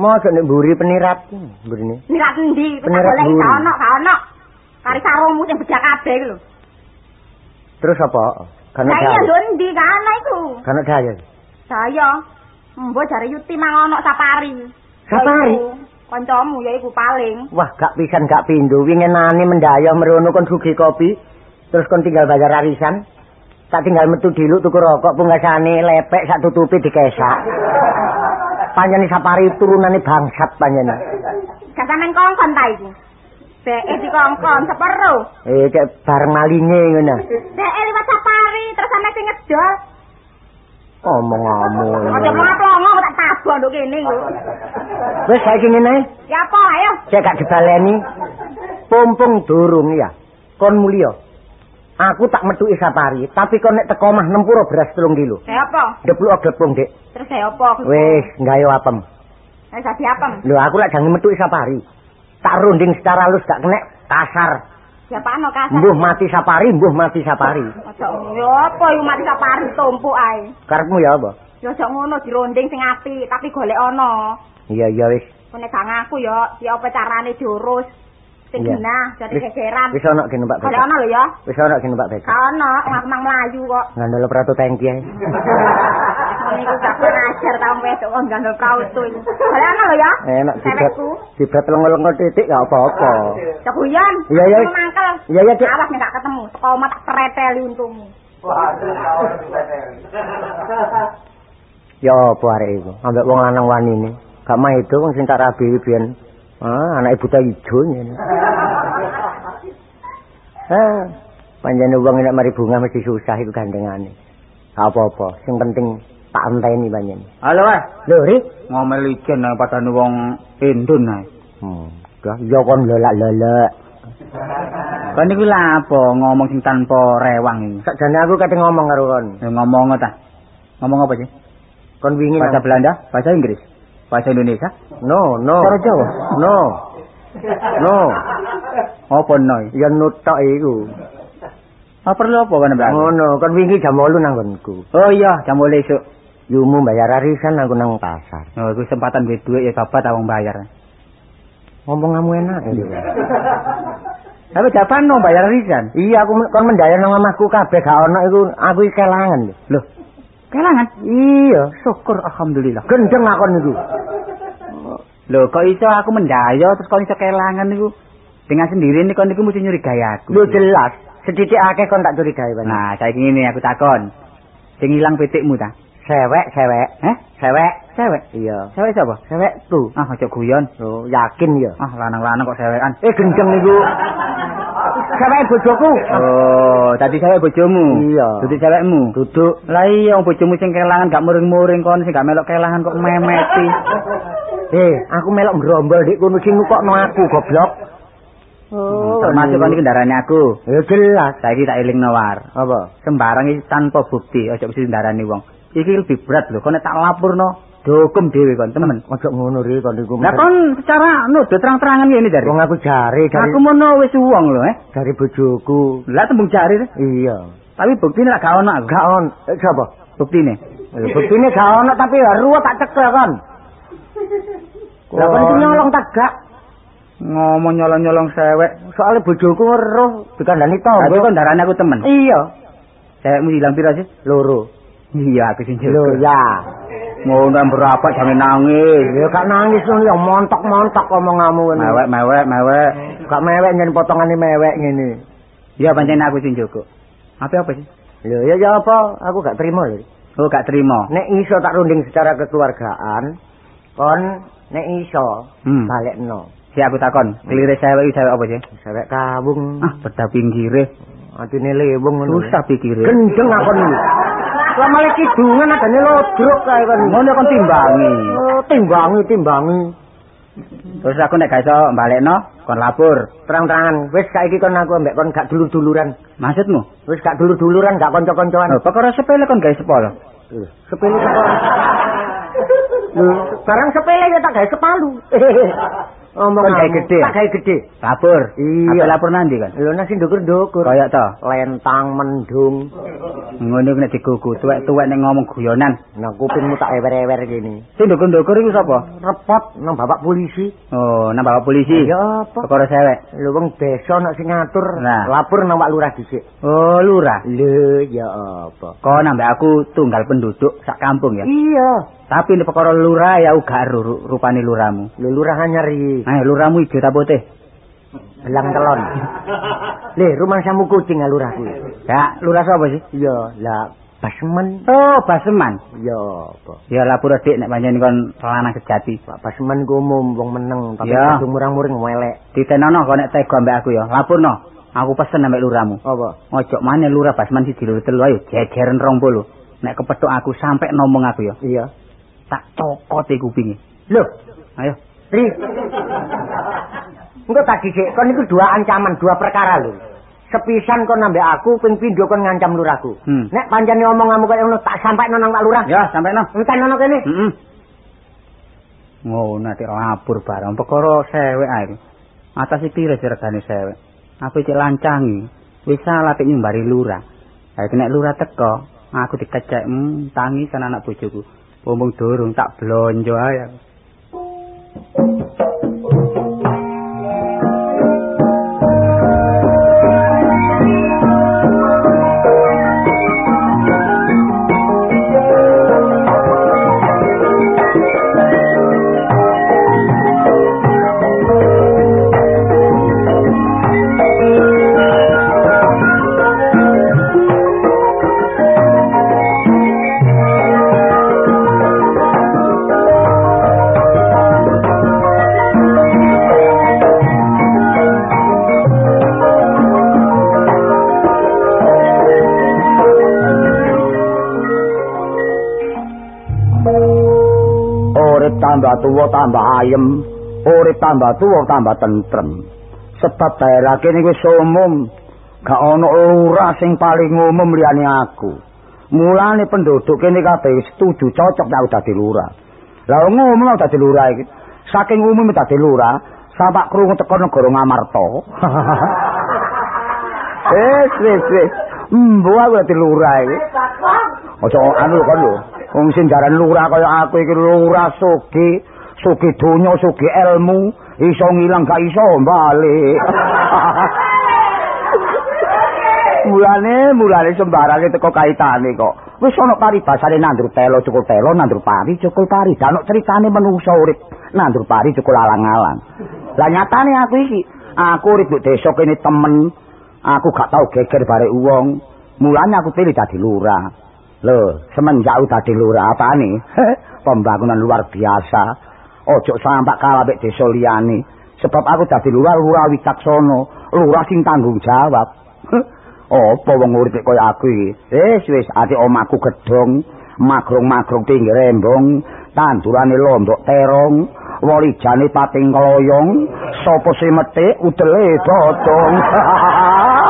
B: Mosok nek mburi penirat mburine.
D: Nirat endi?
B: Penirat
D: gak ono, gak ono. Kari sarungmu sing bedak kabeh iku lho.
B: Terus apa? Kan
D: Lah iya
B: daya.
D: lho endi gak ono iku.
B: Kan daya.
D: Saya Mbok jare Yuti mang ono sapari.
B: Sapari?
D: Yaiku Kancamu yaiku paling.
B: Wah, gak pisan gak pindho. Wingenane mendayah merono kon sugi kopi. Terus kon tinggal bayar arisan. Tak tinggal metu diluk tuku rokok punggasane lepek sak tutupi dikesak. Panjene sapari turunane bangsat panjene.
D: Gak sampean kongkon ta iku. Deke dikongkon sepero.
B: Eh cek bareng malinge ngono.
D: Deke liwat safari terus sampe sing ngedol.
B: Omong-omong.
D: Aja plongo tak tabok nduk kene yo.
B: Wis saiki ngene.
D: Ya apa ayo?
B: Cek gak dibaleni. Pompong durung ya. Kon mulya. Aku tak metuki safari, tapi kon nek teko omah nempuro beras 3 kilo.
D: Saya apa?
B: Depluk glepung, Dik.
D: Terus saya apa?
B: Wis, gayo apem.
D: Wis dadi apa?
B: Lho aku lak jange metuki safari. Tak runding secara halus gak kena kasar.
D: Siapa ano kasar?
B: Mbuh mati safari, mbuh mati safari.
D: Yo apa yo mati safari tumpuk ae.
B: Karepmu ya apa?
D: Yo aja ngono dironding sing apik, tapi golek ana.
B: Iya iya wis.
D: Kene gak ngaku yo, ya apa carane diurus. Sing genah, jadi gegeran.
B: Wis ana Mbak
D: Golek
B: Beka.
D: ana lho ya.
B: Wis ana kene Mbak Beka.
D: Gak ana, ngaku mang mlayu kok.
B: Ngandel prato tangki ae.
D: Niku gak ngajar taung wedok kok gandel prautu iku. Golek ana lho ya.
B: Enak dibet. Dibet lengo-lengo titik gak apa-apa.
D: Cebuyan.
B: Iya, iya.
D: Mangkel.
B: Iya, iya.
D: Awas nek gak ketemu, teko tak preteli untungmu.
B: Ya apa arek iku? Ambek wong lanang wani ini. Gak mah itu wong sing tak rabi biyen. Ah, anak ibu ta ijo ngene. Ah, panjane wong nek mari bunga mesti susah iku gandengane. Gak apa-apa, sing penting tak enteni panjane.
C: Halo, Mas.
B: Lho, Ri.
C: Ngomel ijen nang padane wong Indun ae.
B: Hmm, dah ya kon lelak-lelak.
C: Kan niku lha apa ngomong sing tanpa rewang iki?
B: Sakjane aku kate ngomong karo kon.
C: Ya ngomong ta. Ngomong apa sih?
B: Kon wingi
C: Bahasa Belanda, bahasa Inggris, bahasa Indonesia,
B: No, no.
C: Cara Jawa?
B: No. No.
C: apa no?
B: Ya nutok iku.
C: Apa perlu apa kan Mbak?
B: Ngono, kon wingi jam 8 nang konku.
C: Oh iya, jam boleh esuk.
B: Yumu bayar arisan aku nang pasar.
C: Oh, iku kesempatan duit duit ya bapak tawang bayar.
B: Ngomong kamu enak iki.
C: Tapi japan no bayar risan.
B: Iya, aku kon mendayar nang omahku kabeh gak ono iku aku kelangan.
C: Loh, kelangan?
B: Iya,
C: Syukur alhamdulillah.
B: gendeng akon niku.
C: Loh, kok iso aku mendayo terus kok iso kelangan niku? Dengan sendiri nih kon niku mesti nyuri gaya aku.
B: Lho jelas, sedidik akeh kon tak curigai Pak.
C: Nah, saiki ngene aku takon. Sing ilang pitikmu ta?
B: Sewek, sewek.
C: Eh?
B: Sewek.
C: Cewek.
B: Iya.
C: Cewek sapa?
B: Sewek tuh.
C: Ah, aja guyon.
B: Lho, yakin ya.
C: Ah, lanang-lanang kok sewekan.
B: Eh gendeng niku. Sewek bojoku.
C: Oh, tadi cewek bojomu.
B: Iya.
C: Duduk cewekmu.
B: Duduk.
C: Lah iya bojomu sing kelangan gak muring-muring kon sing gak melok kelangan kok memeti.
B: Eh, aku melok ngrombol dik kono sing nukokno aku goblok. Oh,
C: Termasuk kon iki kendarane aku.
B: Ya jelas.
C: Saiki tak elingno war.
B: Apa?
C: Sembarang iki tanpa bukti, aja mesti ndarani wong. Iki lebih berat lho, kon nek tak lapurno dihukum dhewe kon, temen.
B: Ojo ngono ri kon iku.
C: Lah kon secara nuduh terang-terangan ngene jare.
B: wong aku jare jare
C: Aku mono wis wong lho, eh.
B: dari bojoku.
C: Lah tembung jare.
B: Iya.
C: Tapi buktine lak gak ono.
B: Gak on. Eh, siapa?
C: Buktine.
B: Buktine gak ono tapi ya ruwet tak cekel kon. Lah kon nyolong tak gak?
C: ngomong nyolong-nyolong sewek.
B: Soale bojoku weruh dikandani
C: Tapi
B: tonggo.
C: kon darane aku temen.
B: Iya.
C: Cewekmu hilang pira sih?
B: Loro.
C: Iya, aku sing
B: Lho
C: jago.
B: ya.
C: Ngono berapa jangan nangis.
B: Ya gak nangis lu ya montok-montok omonganmu ngene.
C: Mewek, mewek, mewek.
B: Gak mewek nyen potongane mewek ngene.
C: Iya, pancen aku sing jago. Apa apa sih?
B: Lho ya ya apa? Aku gak terima lho.
C: Oh, gak terima.
B: Nek iso tak runding secara kekeluargaan, kon nek iso
C: Hmm.
B: balekno.
C: Si aku takon, kelire cewek iki cewek apa sih?
B: Sewek kawung,
C: Ah, beda pinggire.
B: atine lewung ngono.
C: Susah pikire.
B: Gendeng iki. Lah malah kidungan adane lodrok kae kon.
C: Ngono kon timbangi.
B: Oh, timbangi, timbangi.
C: Terus aku nek gak iso balekno, kon lapor.
B: Terang-terangan, wis saiki kon aku ambek kon gak dulur-duluran.
C: Maksudmu?
B: Wis gak dulur-duluran, gak kanca-kancoan.
C: Oh, perkara sepele kon gak sepolo.
B: Sepele sapa? Lho, barang sepele ya tak gawe sepalu. Omong
C: Kon gawe
B: kamu,
C: gede?
B: Tak gawe gede.
C: Lapor.
B: Iya.
C: Lapor nanti kan?
B: Lho nasi ndukur-ndukur.
C: Kayak to.
B: Lentang mendung.
C: Ngono nek digugu tuwek-tuwek nek ngomong guyonan.
B: Nah kupingmu tak ewer-ewer gini.
C: Sing ndukur-ndukur iku sapa?
B: Repot nang bapak polisi.
C: Oh, nang bapak polisi.
B: Ya apa?
C: Perkara cewek.
B: Lho wong desa nek sing ngatur
C: Nah.
B: lapor nang Pak Lurah dhisik.
C: Oh, lurah.
B: Lho ya apa?
C: Kau nambah aku tunggal penduduk sak kampung ya.
B: Iya.
C: Tapi ini perkara lurah ya uga ru- ru- rupane lurahmu.
B: Lho lurah nyari
C: Ayo lurahmu ijo ta putih?
B: belang telon. Le, rumah samu kucing ya lurah kuwi.
C: Ya, lurah sapa sih?
B: Iya, lah Basmen.
C: Oh, Baseman.
B: Ya, apa?
C: Ya lapur dik nek panjenengan kon lanang sejati.
B: Pak Basmen ku umum wong meneng tapi kudu murang-muring welek.
C: Ditenono kok nek tega mbek aku ya. Lapurno. Aku pesen ambek luramu.
B: Apa?
C: Ojo maneh lurah Basman siji loro telu ayo jejeren 20. Nek kepethuk aku sampe ngomong aku ya.
B: Iya.
C: Tak cokote kupinge.
B: Loh,
C: Ayo.
B: Ri. Engko tak dhisik, kon iku dua ancaman, dua perkara lho. Sepisan kon nambah aku, ping pindho kon ngancam lurahku.
C: Hmm.
B: Nek pancene omonganmu kaya ngono tak sampaikno nang Pak Lurah.
C: Ya, sampe no.
B: Entan ono kene.
C: Heeh. Ngono ati lapur barang perkara sewek ae. Atas iki regane sewek? Aku iki lancangi. Wis salah nyumbari lurah. Ha nek lurah teko, aku dikecek hmm, tangi kan anak bojoku. Pomong durung tak blonjo ae.
E: Urip tuwa tambah ayem, urip tambah tuwa tambah tentrem. Sebab daerah kene wis umum, gak ana lurah sing paling umum liyane aku. Mulane penduduk kene kabeh setuju cocok tau dadi lurah. Lah tau dadi lurah iki. Saking umum dadi lurah, sampak krungu teko negara Ngamarta. Wis wis wis. Mbo aku dadi lurah iki. Aja anu kon lho. Wong sing jaran lurah kaya aku iki lurah sugi, sugi donya, sugi ilmu, iso ngilang gak iso bali. mulane mulane sembarang teko kaitane kok. Wis ana paribasane nandur telo cukul telo, nandur pari cukul pari. Dan ana critane menungso urip nandur pari cukul alang-alang. Lah nyatane aku iki, aku urip di desa kene temen. Aku gak tau geger bare wong. Mulane aku pilih dadi lurah. Lho, semenjak dadi lurah apane? Pembangunan luar biasa. Ojo sampak kalah mek desa liyane. Sebab aku dadi lurah lurah wicaksana, lurah sing tanggung jawab. Apa wong urip kaya aku iki? Wis wis ati omahku gedhong, magrong-magrong pinggir rembong, tandurane lombok terong, walijane pating kloyong, sapa sing metik udele dodong.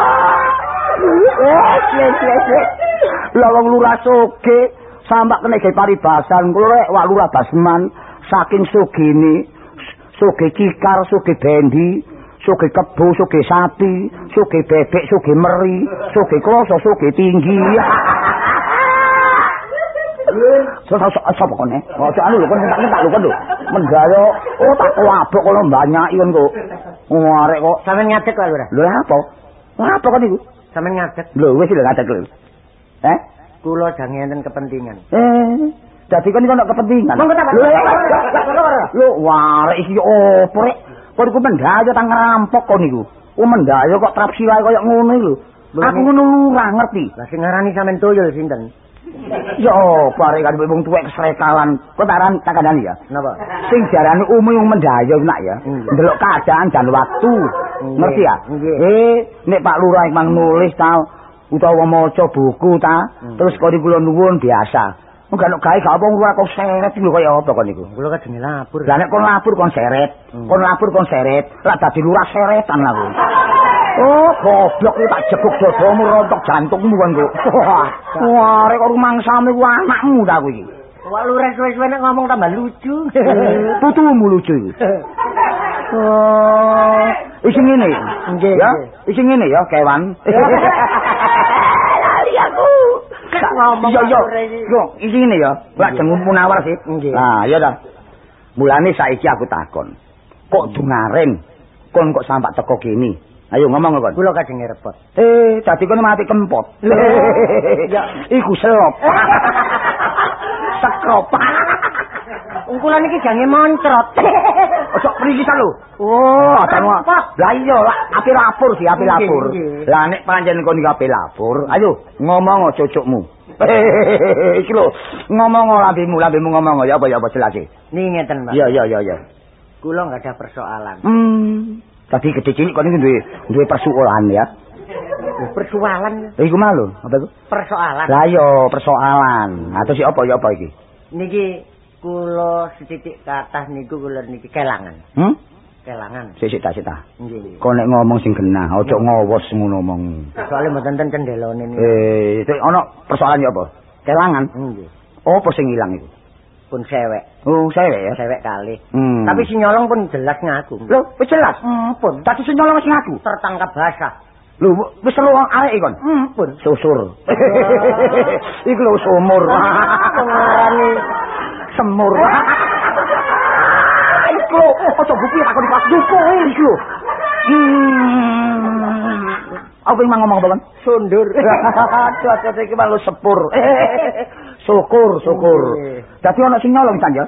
E: Wong lurah soge sampak kene ge paribasan kulo rek wak lurah Basman saking sugine suge cikar, suge bendi, suge kebo, suge sapi, suge bebek, suge meri, suge kloso, suge tinggi. Sapa kene? Ojo anu lho kon tak tak lho kon lho. Mendaya oh tak wabok kono banyak kon kok. Ngarek kok.
B: Sampeyan ngadeg Pak Lurah.
E: Lho apa? Apa kon iku?
B: Sampeyan ngadeg.
E: Lho wis lho ngadeg lho. Eh?
B: Kula jange enten kepentingan.
E: Eh, dadi kon iku ana kepentingan. Lho, warek iki opo rek? Kon iku mendaya tang ngerampok kon iku. Oh mendaya kok trapsi wae kaya ngono iku. Aku ngono lurah ngerti.
B: Lah sing ngarani sampean tuyul sinten?
E: Yo, bareng kan wong tuwek kesrekalan. Kok tak aran tak kandhani ya.
B: Napa?
E: Sing jarane umum yang mendaya nak ya. Ndelok keadaan dan waktu. Ngerti ya?
B: nggih.
E: Eh, nek Pak Lurah emang nulis ta utawa maca buku ta,
B: Hmm.
E: terus kok kula nuwun biasa. Enggak nek gawe gak apa ora kok seret lho kaya apa kon niku.
B: Kula kadenge lapor.
E: Lah nek kon lapor kon seret,
B: Hmm.
E: kon lapor kon seret, lah dadi lurah seretan lah kowe. Oh, goblok iki tak jekuk dodomu rontok jantungmu kon kok. Wah, wah rek kok rumangsane ku anakmu ta kowe iki.
B: Wak Lurah suwe-suwe nek ngomong tambah lucu.
E: Putumu lucu iki. Oh, isi ngene.
B: Nggih,
E: Ya, isi ngene ya, kewan.
B: Kak ngomong
E: Yo yo.
B: Pak Lurah iki.
E: Yo, isi ngene ya. Lak jeneng munawar sih.
B: Nggih.
E: Nah, ya dah. Mulane saiki aku takon. Kok dungaren? Kon kok sampak teko kene? Ayo ngomong kon.
B: Kula kadenge repot.
E: Eh, dadi kono mati kempot.
B: Ya.
E: Iku selop. Sekrop.
B: Ungkulan iki jange moncrot.
E: Ojo mriki ta lho.
B: Oh,
E: Anu, Lah iya, lah api lapor sih, api lapor. Lah nek pancen kon iki api lapor, ayo ngomong cocokmu. Iki lho, ngomong lambemu, lambemu ngomong ya apa ya apa jelas e.
B: Nih ngeten, Pak.
E: Iya iya iya iya.
B: Kula nggak ada persoalan.
E: Hmm. Tadi gede cilik kok duwe duwe persoalan ya.
B: Persoalan,
E: Lha iku malu, apa iku?
B: persoalan.
E: Lah yo persoalan. Atau si apa ya apa iki?
B: Niki kula setitik kathah niku kula niki kelangan.
E: Hmm?
B: Kelangan.
E: Sik sik ta sik ta.
B: Nggih.
E: Kok nek ngomong sing genah, aja ngowos ngono omong.
B: Soale mboten ten cendelone niku.
E: Eh, itu ana persoalan ya apa? Kelangan.
B: Nggih.
E: Apa sing ilang iku?
B: Pun sewek,
E: Oh, saya ya.
B: sewek kali.
E: Hmm.
B: Tapi si nyolong pun jelas ngaku.
E: lho, wis jelas.
B: Hmm, pun.
E: Tadi sing nyolong sing aku.
B: Tertangkap basah.
E: Lho, wis lu wong arek kon.
B: Hmm, pun.
E: Susur. Iku lho sumur. Semur. Iku lho, aja buku takon pas iku lho. Hmm. Apa yang ngomong apa kan?
B: sundur.
E: Aduh, aduh, iki malu sepur. syukur, syukur. Dadi ana sing nyolong San ya?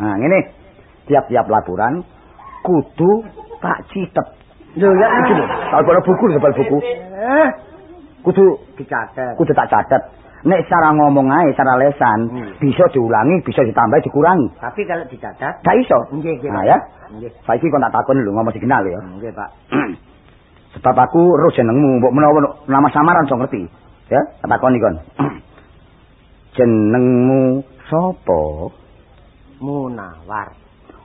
E: Nah, ngene. Tiap-tiap laporan kudu tak citet.
B: Lho ya.
E: Iki lho, tak buku, tak bal buku.
B: Eh,
E: Kudu
B: dicatet.
E: kudu tak catet. Nek cara ngomong ae, cara lesan,
B: Hmm.
E: bisa diulangi, bisa ditambah, dikurangi.
B: Tapi kalau dicatat,
E: Gak iso.
B: nggih, nggih.
E: Nah ya.
B: Nggih.
E: Saiki kok tak takon lho ngomong dikenal ya.
B: Nggih, Pak.
E: Sebab aku roh jenengmu, mbok menawa nama samaran so ngerti. Ya, tak takoni kon. jenengmu sapa?
B: Munawar.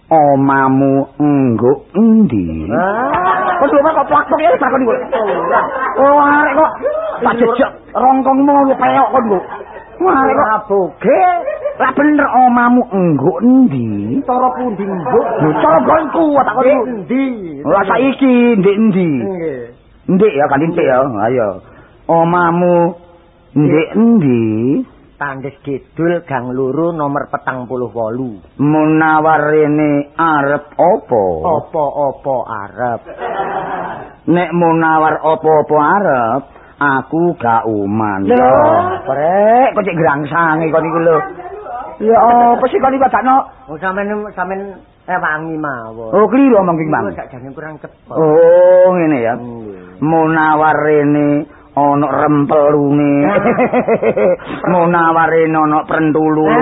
E: Omamu enggo endi?
B: Ah.
E: Kok lho kok plak-plak ya takoni kowe. Oh, arek kok tak jejak rongkongmu lu peok kon lho. Wah, arek kok
B: Aboge.
E: Lah bener omamu enggo endi?
B: Cara pundi mbok?
E: Lho cara gonku tak kon.
B: Endi?
E: Lah saiki ndek endi?
B: Nggih.
E: Ndek ya kan ndek ya. Ayo. Omamu ndek endi?
B: Tandes Kidul Gang Loro nomor petang puluh wolu.
E: Munawar rene arep apa?
B: Apa-apa arep.
E: Nek munawar apa-apa arep, aku gak uman.
B: Lho.
E: Prek, kok cek grangsange kon iku lho. Ya apa sih kon iku dakno?
B: Oh sampean sampean ewangi mawon.
E: Oh, keliru omong King Bang.
B: Sakjane kurang cepet.
E: Oh, ngene ya. Munawar rene ana rempelune. Munawar rene ana prentulu.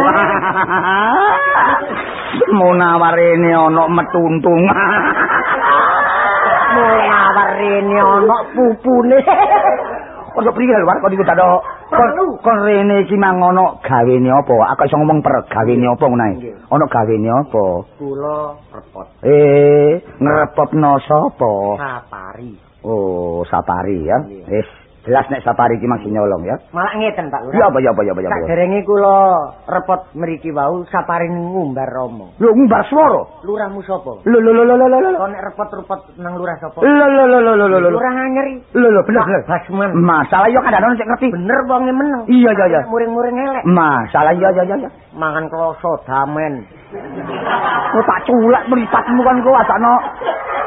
E: Munawar rene ana metuntung.
B: Munawar rene ana pupune.
E: Kok priye lho, kok iku dakno kon rene iki mang ana gawene apa? Aku iso ngomong per gawene apa ngono ae. Ana gawene apa?
B: Kula repot.
E: Eh, ngrepotno sapa?
B: Sapari.
E: Oh, Sapari ya. Wis jelas nek Sapari iki masih nyolong ya.
B: Malah ngeten Pak Lurah.
E: Ya apa ya apa ya apa ya.
B: Tak derenge kula repot mriki wau sapari ngumbar Romo.
E: Lho ngumbar swara.
B: Lurahmu sapa?
E: Lho lho lho lho lho.
B: Kok nek repot-repot nang lurah sapa?
E: Lho lho lho lho lho.
B: Lurah anyeri.
E: Lho lho bener bener.
B: Basman.
E: Masalah yo kadang-kadang cek ngerti.
B: Bener wonge meneng.
E: Iya iya iya.
B: Muring-muring elek.
E: Masalah iya iya iya.
B: Mangan kloso damen.
E: Kok tak culak mripatmu kan kok asakno.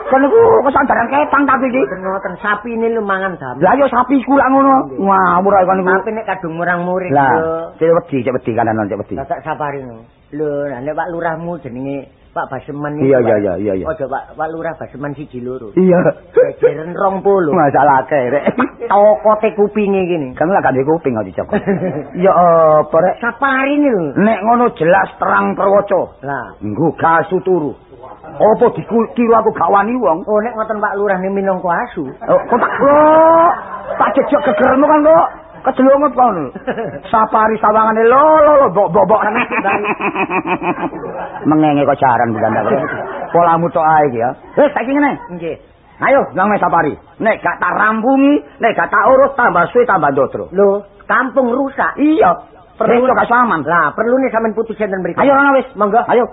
E: Kan iku kesandaran ketang tapi iki.
B: Bener ngoten sapi ini lu mangan damen.
E: Lah yo sapi iku lak ngono. Ngawur ae kan iku.
B: Tapi nek kadung murang-muring
E: Lah,
B: lho.
E: cek wedi, cek wedi kanan cek wedi.
B: Dadak sapari no. Lho, nek Pak Lurahmu jenenge Pak Baseman
E: Iya, iya, iya, iya, iya.
B: Ojo Pak Pak Lurah Baseman siji loro.
E: Iya.
B: Jeren 20.
E: Masalah kerek.
B: Tokote kupinge gini.
E: Kan lah kan kuping kok dicok. Ya apa rek?
B: Sapari ini lho.
E: Nek ngono jelas terang terwaca.
B: Lah,
E: Nggo gasu turu. Apa dikira aku gak wani wong?
B: oh nek ngoten Pak Lurah ini minangka asu.
E: Oh, kok tak kok tak jejak gegermu kan kok kejelungut kon. Sapari sawangane lo lo lo bok bok bok. Mengenge kok jaran bukan tak. Polamu tok ae iki ya. Wis saiki ngene.
B: Nggih.
E: Ayo nang wis sapari. Nek gak tak rampungi, nek gak tak urus tambah suwe tambah ndotro.
B: Lho, kampung rusak.
E: Iya. Perlu gak saman.
B: Lah, perlu nih sampean putus enten mriki.
E: Ayo ana wis, monggo. Ayo.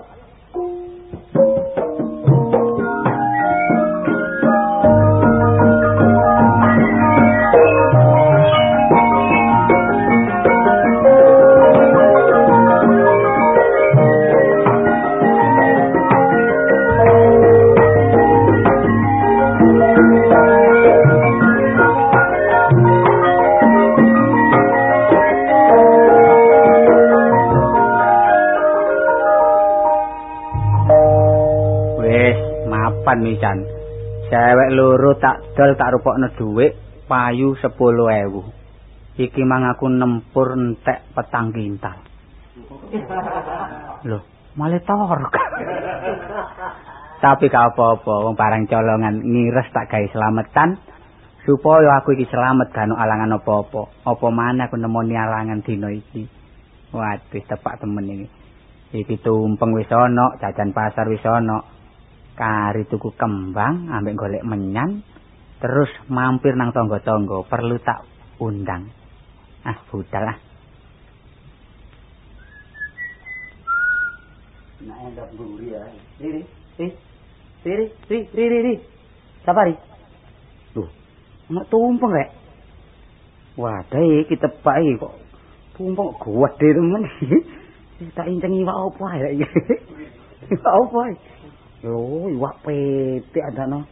C: Tak dol tak rupokno dhuwit payu 10.000. Iki mang aku nempur entek petang kintal. Loh, malah torok. Tapi gak apa-apa, wong barang colongan ngires tak gawe selametan supaya aku iki selamat gak ono alangan apa-apa. Apa mana aku nemoni alangan dina iki. Waduh, tepak temen iki. Iki tumpeng wis ana, jajan pasar wis ana. Kari tuku kembang ambek golek menyan, terus mampir nang tangga-tangga, perlu tak undang. Ah, budal ah.
A: Nak endap mburi ya. Riri, ri. Riri, ri, ri, ri. Sapari. Loh, nak tumpeng rek. Wadah iki tepak iki kok tumpeng gede temen. tak incengi iwak apa ya iki. Iwak apa iki? Yo, iwak petik adana.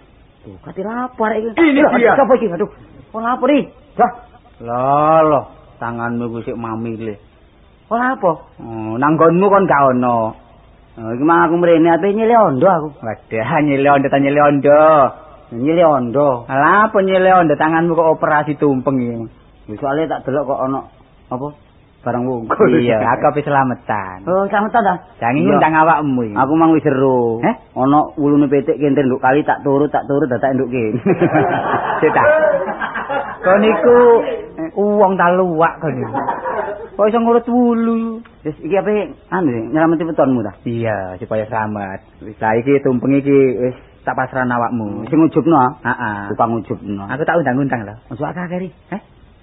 A: Tuh, kati lapar iki.
E: Ini.
A: Sapa iki? Aduh. Kok lapar iki? Dah.
C: Lolo, tanganmu ku sik mamile.
A: Kok apa?
C: Oh, nanggonmu kon gak ono.
A: Oh, iki mang aku mrene ape nyele ondo aku.
C: Wadah, nyile ondo ta nyile ondo.
A: Nyele ondo.
C: Lah apa nyile ondo tanganmu kok operasi tumpeng iki.
A: Soale tak delok kok ana apa? Barang wungkul.
C: Iya, aku ape selametan.
A: Oh, selamat ta.
C: Jangan
A: Iya.
C: ngundang awakmu iki.
A: Aku mang wis seru.
C: Heh?
A: Ana wulune petik kentir nduk kali tak turut tak turut dadak nduk kene.
C: Cita. Kon niku eh, uwong ta luwak kon niku. Kok iso ngurut wulu?
A: Wis iki ape anu nyelameti wetonmu ta?
C: Iya, supaya selamat. Wis lah iki tumpeng iki wis tak pasrah awakmu.
A: Sing ujubno ah.
C: Heeh.
A: Tukang ujubno.
C: Aku tak undang-undang lho.
A: Ojo akeh ri.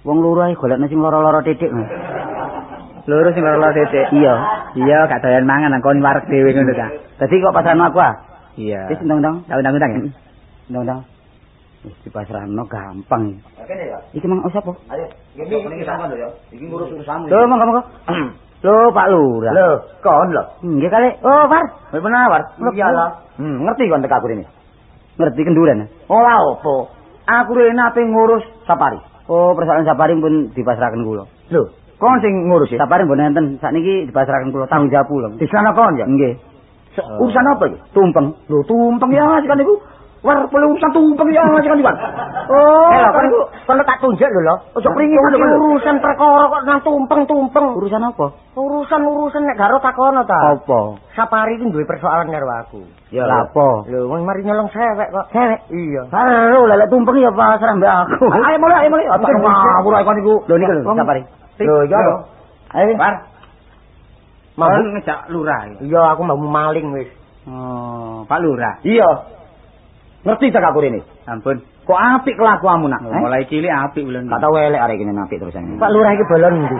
A: Wong loro ae golekne sing lara-lara titik.
C: Loro sing loro titik.
A: Iya.
C: Iya, gak doyan mangan kon wareg dhewe ngono ta.
A: Dadi kok pasrahno aku ah.
C: Iya.
A: Wis ndang-ndang.
C: Tak undang-undang ya.
A: Ndang-ndang. Wis dipasrahno gampang.
E: Kene ya.
A: Iki mang oh, sapa?
E: Ayo, ini iki sampean lho ya. Iki ngurus urusanmu.
A: Lho, monggo monggo. Lho, Pak Lurah.
E: Lho, kon lho.
A: Nggih kali. Oh, Far.
E: Kowe penawar.
A: Iyalah.
E: Hmm, ngerti kon aku rene.
A: Ngerti kenduren.
E: Ora opo. Aku rene ape ngurus safari.
A: Oh, persoalan sapari pun dipasrahkan kula.
E: Lho, kon sing ngurus ya.
A: Sapari pun enten sakniki dipasrahkan kula tanggung jawab kula.
E: Di sana kon ya.
A: Nggih.
E: Urusan apa iki?
A: Tumpeng.
E: Lho, tumpeng ya kan niku. War perlu urusan tumpeng ya kan niku. Oh, kan
B: kon
E: niku.
B: kon tak tunjuk lho lho.
E: Ojo kan
B: urusan perkara kok nang tumpeng-tumpeng.
A: Urusan apa?
B: Urusan-urusan nek garo takono ta.
A: Apa?
B: Sapari iki duwe persoalan karo aku.
E: Ya,
A: Lah apa?
B: Lho, wong mari nyolong sewek kok.
A: Cewek.
B: Iya.
A: Halo, lelek tumpeng ya pasrah mbak aku.
E: Ayo mulai, ayo mulai. Apa ngawur kon niku.
A: Lho niku lho, sapari.
E: Lho, lho.
A: Ayo.
C: War,
B: Mau
C: ngejak lurah.
B: Iya, aku mau maling wis.
C: Oh, Pak Lurah.
E: Iya. Ngerti tak aku rene.
C: Ampun.
E: Kok apik kelakuanmu nak? Eh?
C: Mulai cilik apik bulan.
E: Gak tau elek arek kene apik terus ini.
B: Pak Lurah iki bolon ndi?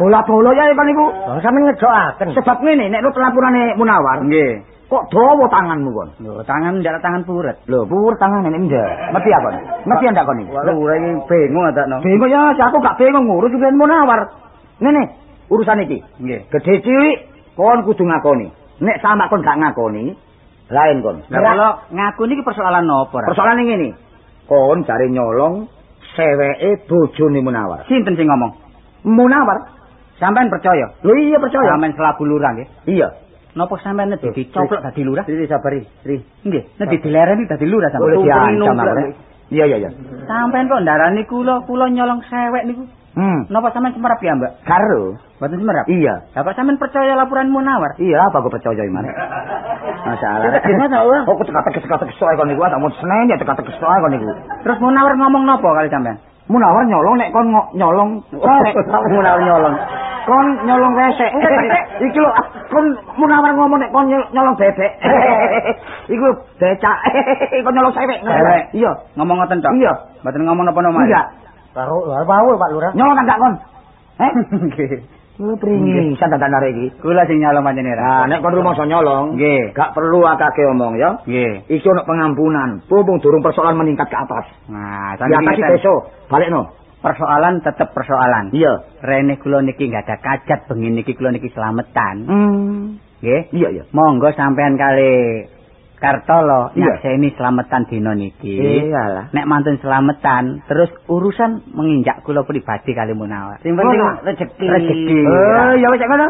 E: bola-bola ya kan niku.
B: Sampeyan ngejokaken.
E: Sebab ngene nek lu pelapurane Munawar,
C: Nggih.
E: Kok dawa tanganmu kon?
C: Lho, tangan ndak tangan puret.
E: Lho, pur tangan nek ndak. Ngerti apa? Ngerti ndak kon iki?
C: Lurah iki bingung adakno.
E: Bingung ya, aku gak bingung ngurus juga Munawar. Ngene, urusan iki.
C: Nggih.
E: Gede cilik kon kudu ngakoni. Nek sama kon gak ngakoni, lain kon.
C: Lah kalau ngaku niki persoalan Ra?
E: Persoalan ngene. Kon cari nyolong seweke bojone Munawar.
C: Sinten sing ngomong?
E: Munawar?
C: Sampean percaya?
E: Lho iya percaya.
C: Sampean selaku lurah nggih.
E: Iya.
C: Napa sampean nedhi dicoplok dadi lurah?
A: Sri sabari, Sri.
C: Nggih, nedhi dilereni dadi lurah
E: Boleh
C: sampean.
E: diancam aku. Rek. Iya iya iya.
C: Sampean kok ndarani kula, kula nyolong sewek niku.
E: Hmm.
C: Napa sampean semerap ya, Mbak?
E: Karo.
C: Mboten semerap.
E: Iya.
C: Kok sampean percaya laporan Munawar?
E: Iya, apa aku percaya iman?
A: Masalah.
E: Gimana ora? Kok teka-teka teka-teka soal kon niku tak mau senen ya teka-teka soal kon niku.
C: Terus Munawar ngomong napa kali sampean?
E: Munawar nyolong nek kon nyolong korek.
A: Munawar nyolong.
E: Kon nyolong resek. Iki lho kon Munawar ngomong nek kon nyol- nyolong bebek. Iku becak. kon nyolong sewek. Iya.
C: Ngomong ngoten tok?
E: Iya.
C: Mboten ngomong napa-napa.
E: Enggak.
B: Karo lha mau Pak Lurah.
E: Nyolong kan gak kon? Eh?
C: Nggih.
E: Lu pringi santan arek iki.
C: Kula sing nyolong panjenengan.
E: Nah, nek kon rumangsa nyolong,
C: Nggih.
E: gak perlu akake omong ya.
C: Nggih.
E: Iki ono pengampunan. Mumpung durung persoalan meningkat ke atas.
C: Nah, sampeyan
E: kasih
C: ngeten.
E: besok. Balik no.
C: Persoalan tetep persoalan.
E: Iya.
C: Rene kula niki nggak ada kajat bengi niki kula niki selametan.
E: Hmm.
C: Nggih.
E: Iya, iya.
C: Monggo sampean kali Kartolo
E: Iya.
C: nyakseni selametan dina niki.
E: Iyalah.
C: Nek mantun selametan, terus urusan menginjak kula pribadi kali Munawar.
A: Sing penting
E: Oh,
A: rezeki.
C: rezeki.
E: Eh, ya wis ngono.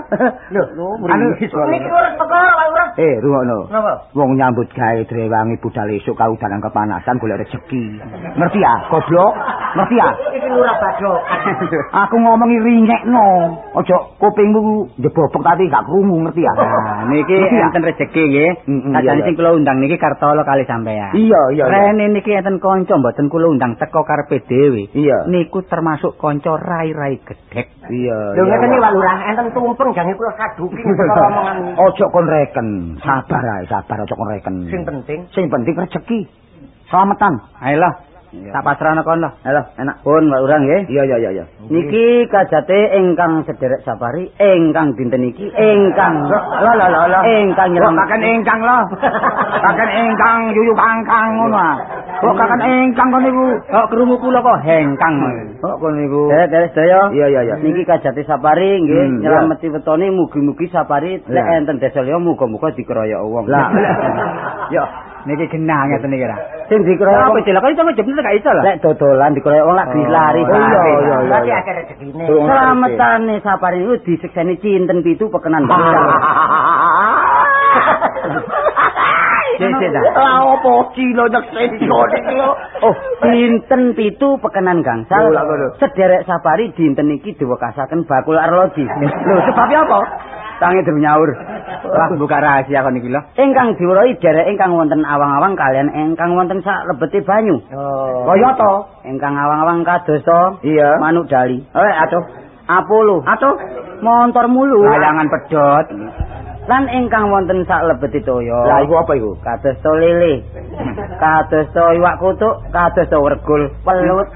B: Lho,
E: anu
B: niki urus perkara Pak Lurah.
E: Eh, rungokno.
B: Napa?
E: Wong nyambut gawe drewangi budal esuk kaudanan kepanasan golek rezeki. Ngerti ya, goblok? Ngerti ya?
B: Iki lurah badok.
E: Aku ngomongi ringekno. Aja kupingmu njebobok tapi gak krungu, ngerti ya?
C: Nah, niki enten rezeki nggih.
E: Iya,
C: sing kula undang niki Kartolo kali sampean.
E: Iya, iya.
C: Rene niki enten kanca mboten kula undang teko karepe dhewe.
E: Iya.
C: Niku termasuk kanca rai-rai gedhek.
E: Iya.
B: Lho ngeten iki Pak Lurah, enten tumpeng jange kula saduki omongan.
E: Ojo kon reken, sabar ae, sabar ojo kon reken.
B: Sing penting
E: Sing penting rezeki. Selamatan.
C: Ayo lah. Tak pasrahno kon lah.
E: Halo, enak.
A: Pun Mbak Urang nggih.
E: Iya, iya, iya, iya.
A: Niki kajate ingkang sederek sapari, ingkang dinten iki, ingkang
E: Lho, lho, lho, lho.
A: ingkang nyelam.
E: kaken ingkang lho. Kaken ingkang yuyu kangkang ngono ah. Kok kaken ingkang kon niku?
C: Kok krungu kula kok hengkang.
E: Kok kon niku?
A: Derek derek.
E: Iya, iya, iya.
A: Niki kajate sapari nggih
E: Hmm,
A: nyelameti wetone mugi-mugi sapari lek
E: Lah.
A: enten desa liya muga-muga dikeroyok wong.
E: Lah.
C: Yo, niki genah ngeten iki ra.
A: sing dikeroyok
C: Apa
A: wong
C: dilakoni sama jebul gak iso lah.
A: lek dodolan dikeroyok wong lak dilari.
E: Oh, iya, iya, iya.
B: berarti akeh rezekine.
E: Durung
A: Selamatane sapari niku disekseni cinten pitu pekenan.
C: Sik.
E: Lah opo cilo nyekseni kok lho.
A: Oh, dinten pitu pekenan gangsal.
E: Oh.
A: Sederek sapari dinten iki diwekasaken bakul arloji. Lho, sebabnya apa? Tangi durung nyaur.
C: Lah buka rahasia kon iki lho.
A: Ingkang diwerohi derek ingkang wonten awang-awang kalian ingkang wonten sak lebete banyu.
B: Oh.
E: Kaya to?
A: Ingkang awang-awang kadosta
E: Iya.
A: manuk dali. Eh, atuh. Apolo. Atuh. Montor mulu.
C: Layangan pedot.
A: Lan ingkang wonten sak lebete toya.
E: Lah iku apa iku?
A: kadosta lele. Kadosta iwak kutuk, kadosta wergul, pelut.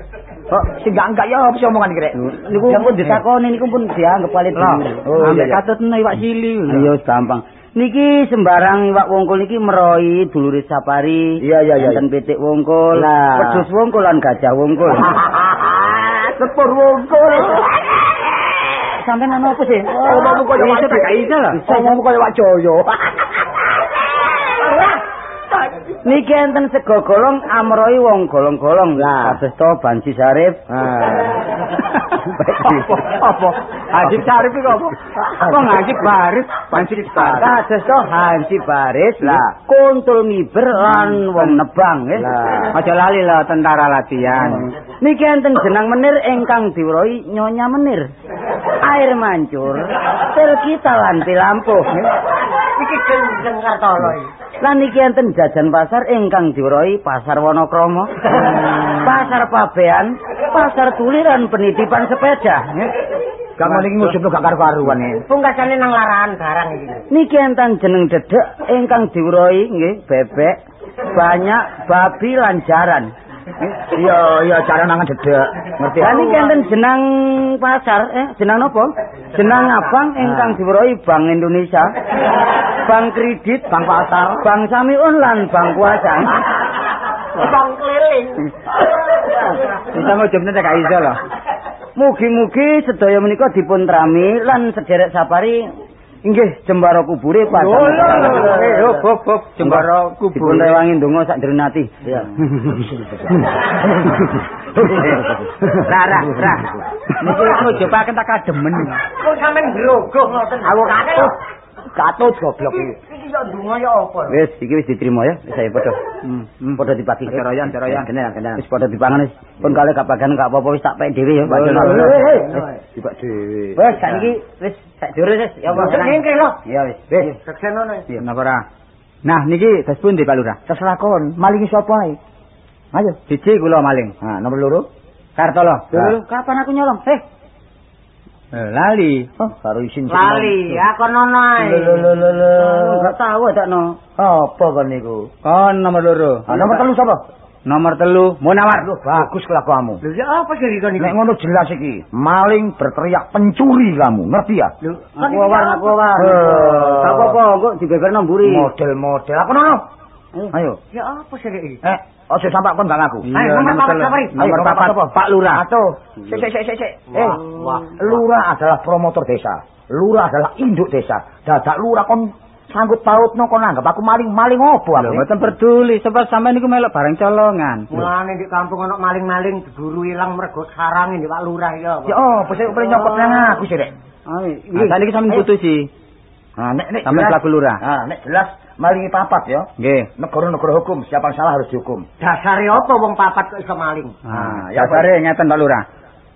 E: Kok sing gak enggak ya apa sih omongan iki rek?
A: Niku pun ditakoni niku pun dianggap paling
C: Lah,
E: Oh,
C: ambek katutne iwak sili.
A: Ayo gampang. Niki sembarang iwak wongkul niki meroi dulure sapari.
E: Iya, iya, iya.
A: Enten pitik wongkul, wedhus wongkul lan gajah wongkul.
E: Sepur wongkul.
A: Sampeyan ana apa sih?
E: Oh, ngomong kaya
C: Iso gak iso lah.
E: Ngomong kaya wak joyo.
A: Niki enten sego golong amroi wong golong-golong.
E: Lah.
A: Kados to Bansi Sarif.
C: Apa? Apa? Haji Sarif iku apa? Kok ngajib baris panci Sarif.
A: Kados to Hansi Baris.
E: Lah.
A: Kuntul miber lan wong nebang nggih.
E: Lah.
C: Aja lali lah tentara latihan.
A: Niki enten jenang menir ingkang diwerohi Nyonya Menir. Air mancur, tel kita lan lampu.
B: Iki gendeng Kartolo iki.
A: Lan niki enten jajan pasar ingkang diwerohi Pasar Wonokromo. pasar Pabean, Pasar Tuliran penitipan sepeda.
E: Kamu niki ngujub gak karu-karuan iki.
B: Pungkasane nang larahan barang iki.
A: Niki enten jeneng dedek ingkang diwerohi nggih bebek, banyak babi lan jaran.
E: Iya, iya cara nangan dedek. Ngerti?
A: Lah niki enten jenang pasar, eh jenang napa? Jenang abang ingkang diwerohi Bank Indonesia. Bank kredit, bank pasar, bank samiun lan bank kuasa.
B: Bang keliling.
C: Bisa ngujubne gak iso lah.
A: Mugi-mugi sedaya menika dipun trami lan sederek sapari inggih jembara kubure
C: Oh,
A: pasang.
C: Eh, hop hop hop jembara
A: Dipun rewangi ndonga sak drenati.
E: Iya.
C: Ra ra ra. Niki ngujubaken tak kademen.
B: Kok sampean grogoh ngoten.
E: Aku katut. Katut goblok iki.
B: Iki yo ndonga yo apa?
A: Wis iki wis diterima ya, wis saya padha.
C: Hmm.
A: Hmm, padha dipaki.
C: Ceroyan, ceroyan.
A: Kenelan, kenelan. Wis padha dipangan wis. Pun kali gak bagian gak apa-apa wis tak pek dhewe ya,
E: iya, iya, iya.
A: Wis,
E: Dibak dhewe.
A: Wis saiki wis sak jure wis ya apa.
B: Sing ngene lho.
A: Ya wis.
E: Wis,
B: Seksenono.
C: Napa ora? Nah, niki tes pundi Pak Lurah?
E: terserah kon. Malingi sapa ae? Ayo.
C: Siji kula maling.
E: Nah, nomor loro.
C: Kartolo.
A: Lho, kapan aku nyolong? Eh,
C: lali.
E: Oh, karo isin.
B: Lali, aku nono ae.
E: Lho lho lho lho.
A: enggak tahu adakno.
E: Apa kon niku?
C: Kon nomor loro.
E: Ah, nomor telu sapa?
C: Nomor telu Munawar.
E: Bagus kelakuanmu.
B: Lho ya apa sih kon
E: Nek ngono jelas iki, maling berteriak pencuri kamu, ngerti ya?
B: Lho,
A: Aku war, aku war.
E: Eh.
A: Tak apa-apa, kok dibeberno mburi.
E: Model-model apa nono? Ayo.
B: Ya apa sih iki?
E: Eh, ojo sampai kon gak ngaku.
C: Iya,
B: Ayo, nomor
C: nomor
B: papat,
C: telu.
B: Sapri.
C: Nomor
E: Ayo,
C: papat
E: apa?
C: Pak Lurah.
E: Atuh. Sik sik sik sik sik. Eh, lurah adalah promotor desa. Lurah adalah induk desa. Dadak lurah kon sanggup pautno kon anggap aku maling maling opo aku?
C: mboten peduli sebab sampean niku melok bareng colongan.
B: Mulane di kampung ana maling-maling diburu ilang mergo sarang di Pak Lurah ya.
E: Ya oh, sik boleh nyokot nang aku sih, Rek.
A: Ayo,
C: Nah, tadi sampean putusi.
E: Ah nek nek
C: selaku lurah.
E: Ah nek jelas maringi papat ya.
C: Nggih.
E: Negara-negara hukum siapa yang salah harus dihukum.
B: Dasare apa wong papat kok iso maling?
C: Ah,
E: ya,
C: bare ngeten Pak Lurah.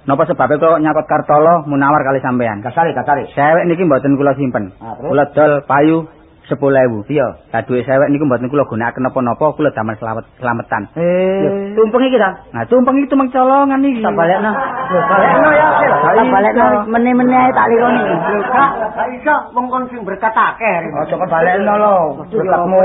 C: Napa sebabnya kok nyakot Kartolo munawar kali sampean?
E: Kasari, kasari.
C: Sewek niki mboten kula simpen.
E: Ah?
C: Kula dol payu 10.000.
E: Iya.
C: Lah duwe sewek niku mboten kula gunakaken napa-napa, kula damel selawet selametan.
E: Eh,
A: Tumpeng iki ta?
C: Nah, tumpeng iki tumeng colongan iki.
A: Tak balekno.
B: Balekno ya.
A: Tak balekno meneh-meneh ae tak lironi.
B: Kak, gak iso wong kon sing berkat akeh.
E: Aja kon balekno lho. Berkatmu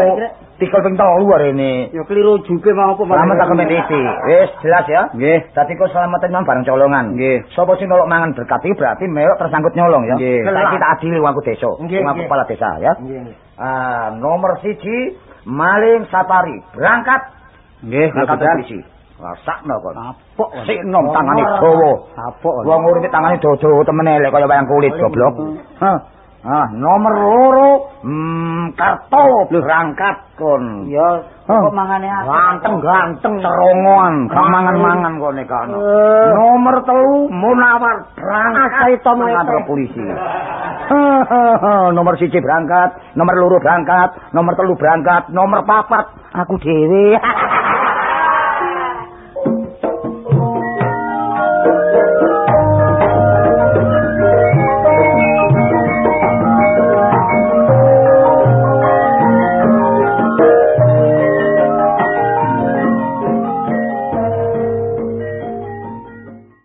E: tikel ping telu arene.
A: Ya keliru juga mau apa
E: Selamat tak kompetisi. Wis jelas ya.
C: Nggih.
E: Dadi kok selamatan nang bareng colongan.
C: Nggih.
E: Sapa sing nolok mangan berkat iki berarti melok tersangkut nyolong ya. Saiki tak adili wong aku desa. Wong
B: nggih.
E: kepala desa ya.
B: Nggih.
E: Ah, nomor siji maling safari berangkat
C: Nggih,
E: berangkat polisi. Rasakno kon.
A: Apok.
E: Sik nom tangane dawa.
A: Apok.
E: Wong urip tangane dawa temen elek kaya wayang kulit goblok. Hah. Ah, nomor loro hmm, karto berangkat kon.
A: Ya, kok mangane aku.
E: Ganteng-ganteng terongoan, gak mangan-mangan kok nek kono.
A: Eh.
E: Nomor telu munawar berangkat
B: Asai
E: kantor
B: itu.
E: polisi. nomor siji berangkat, nomor loro berangkat, nomor telu berangkat, nomor papat aku dhewe.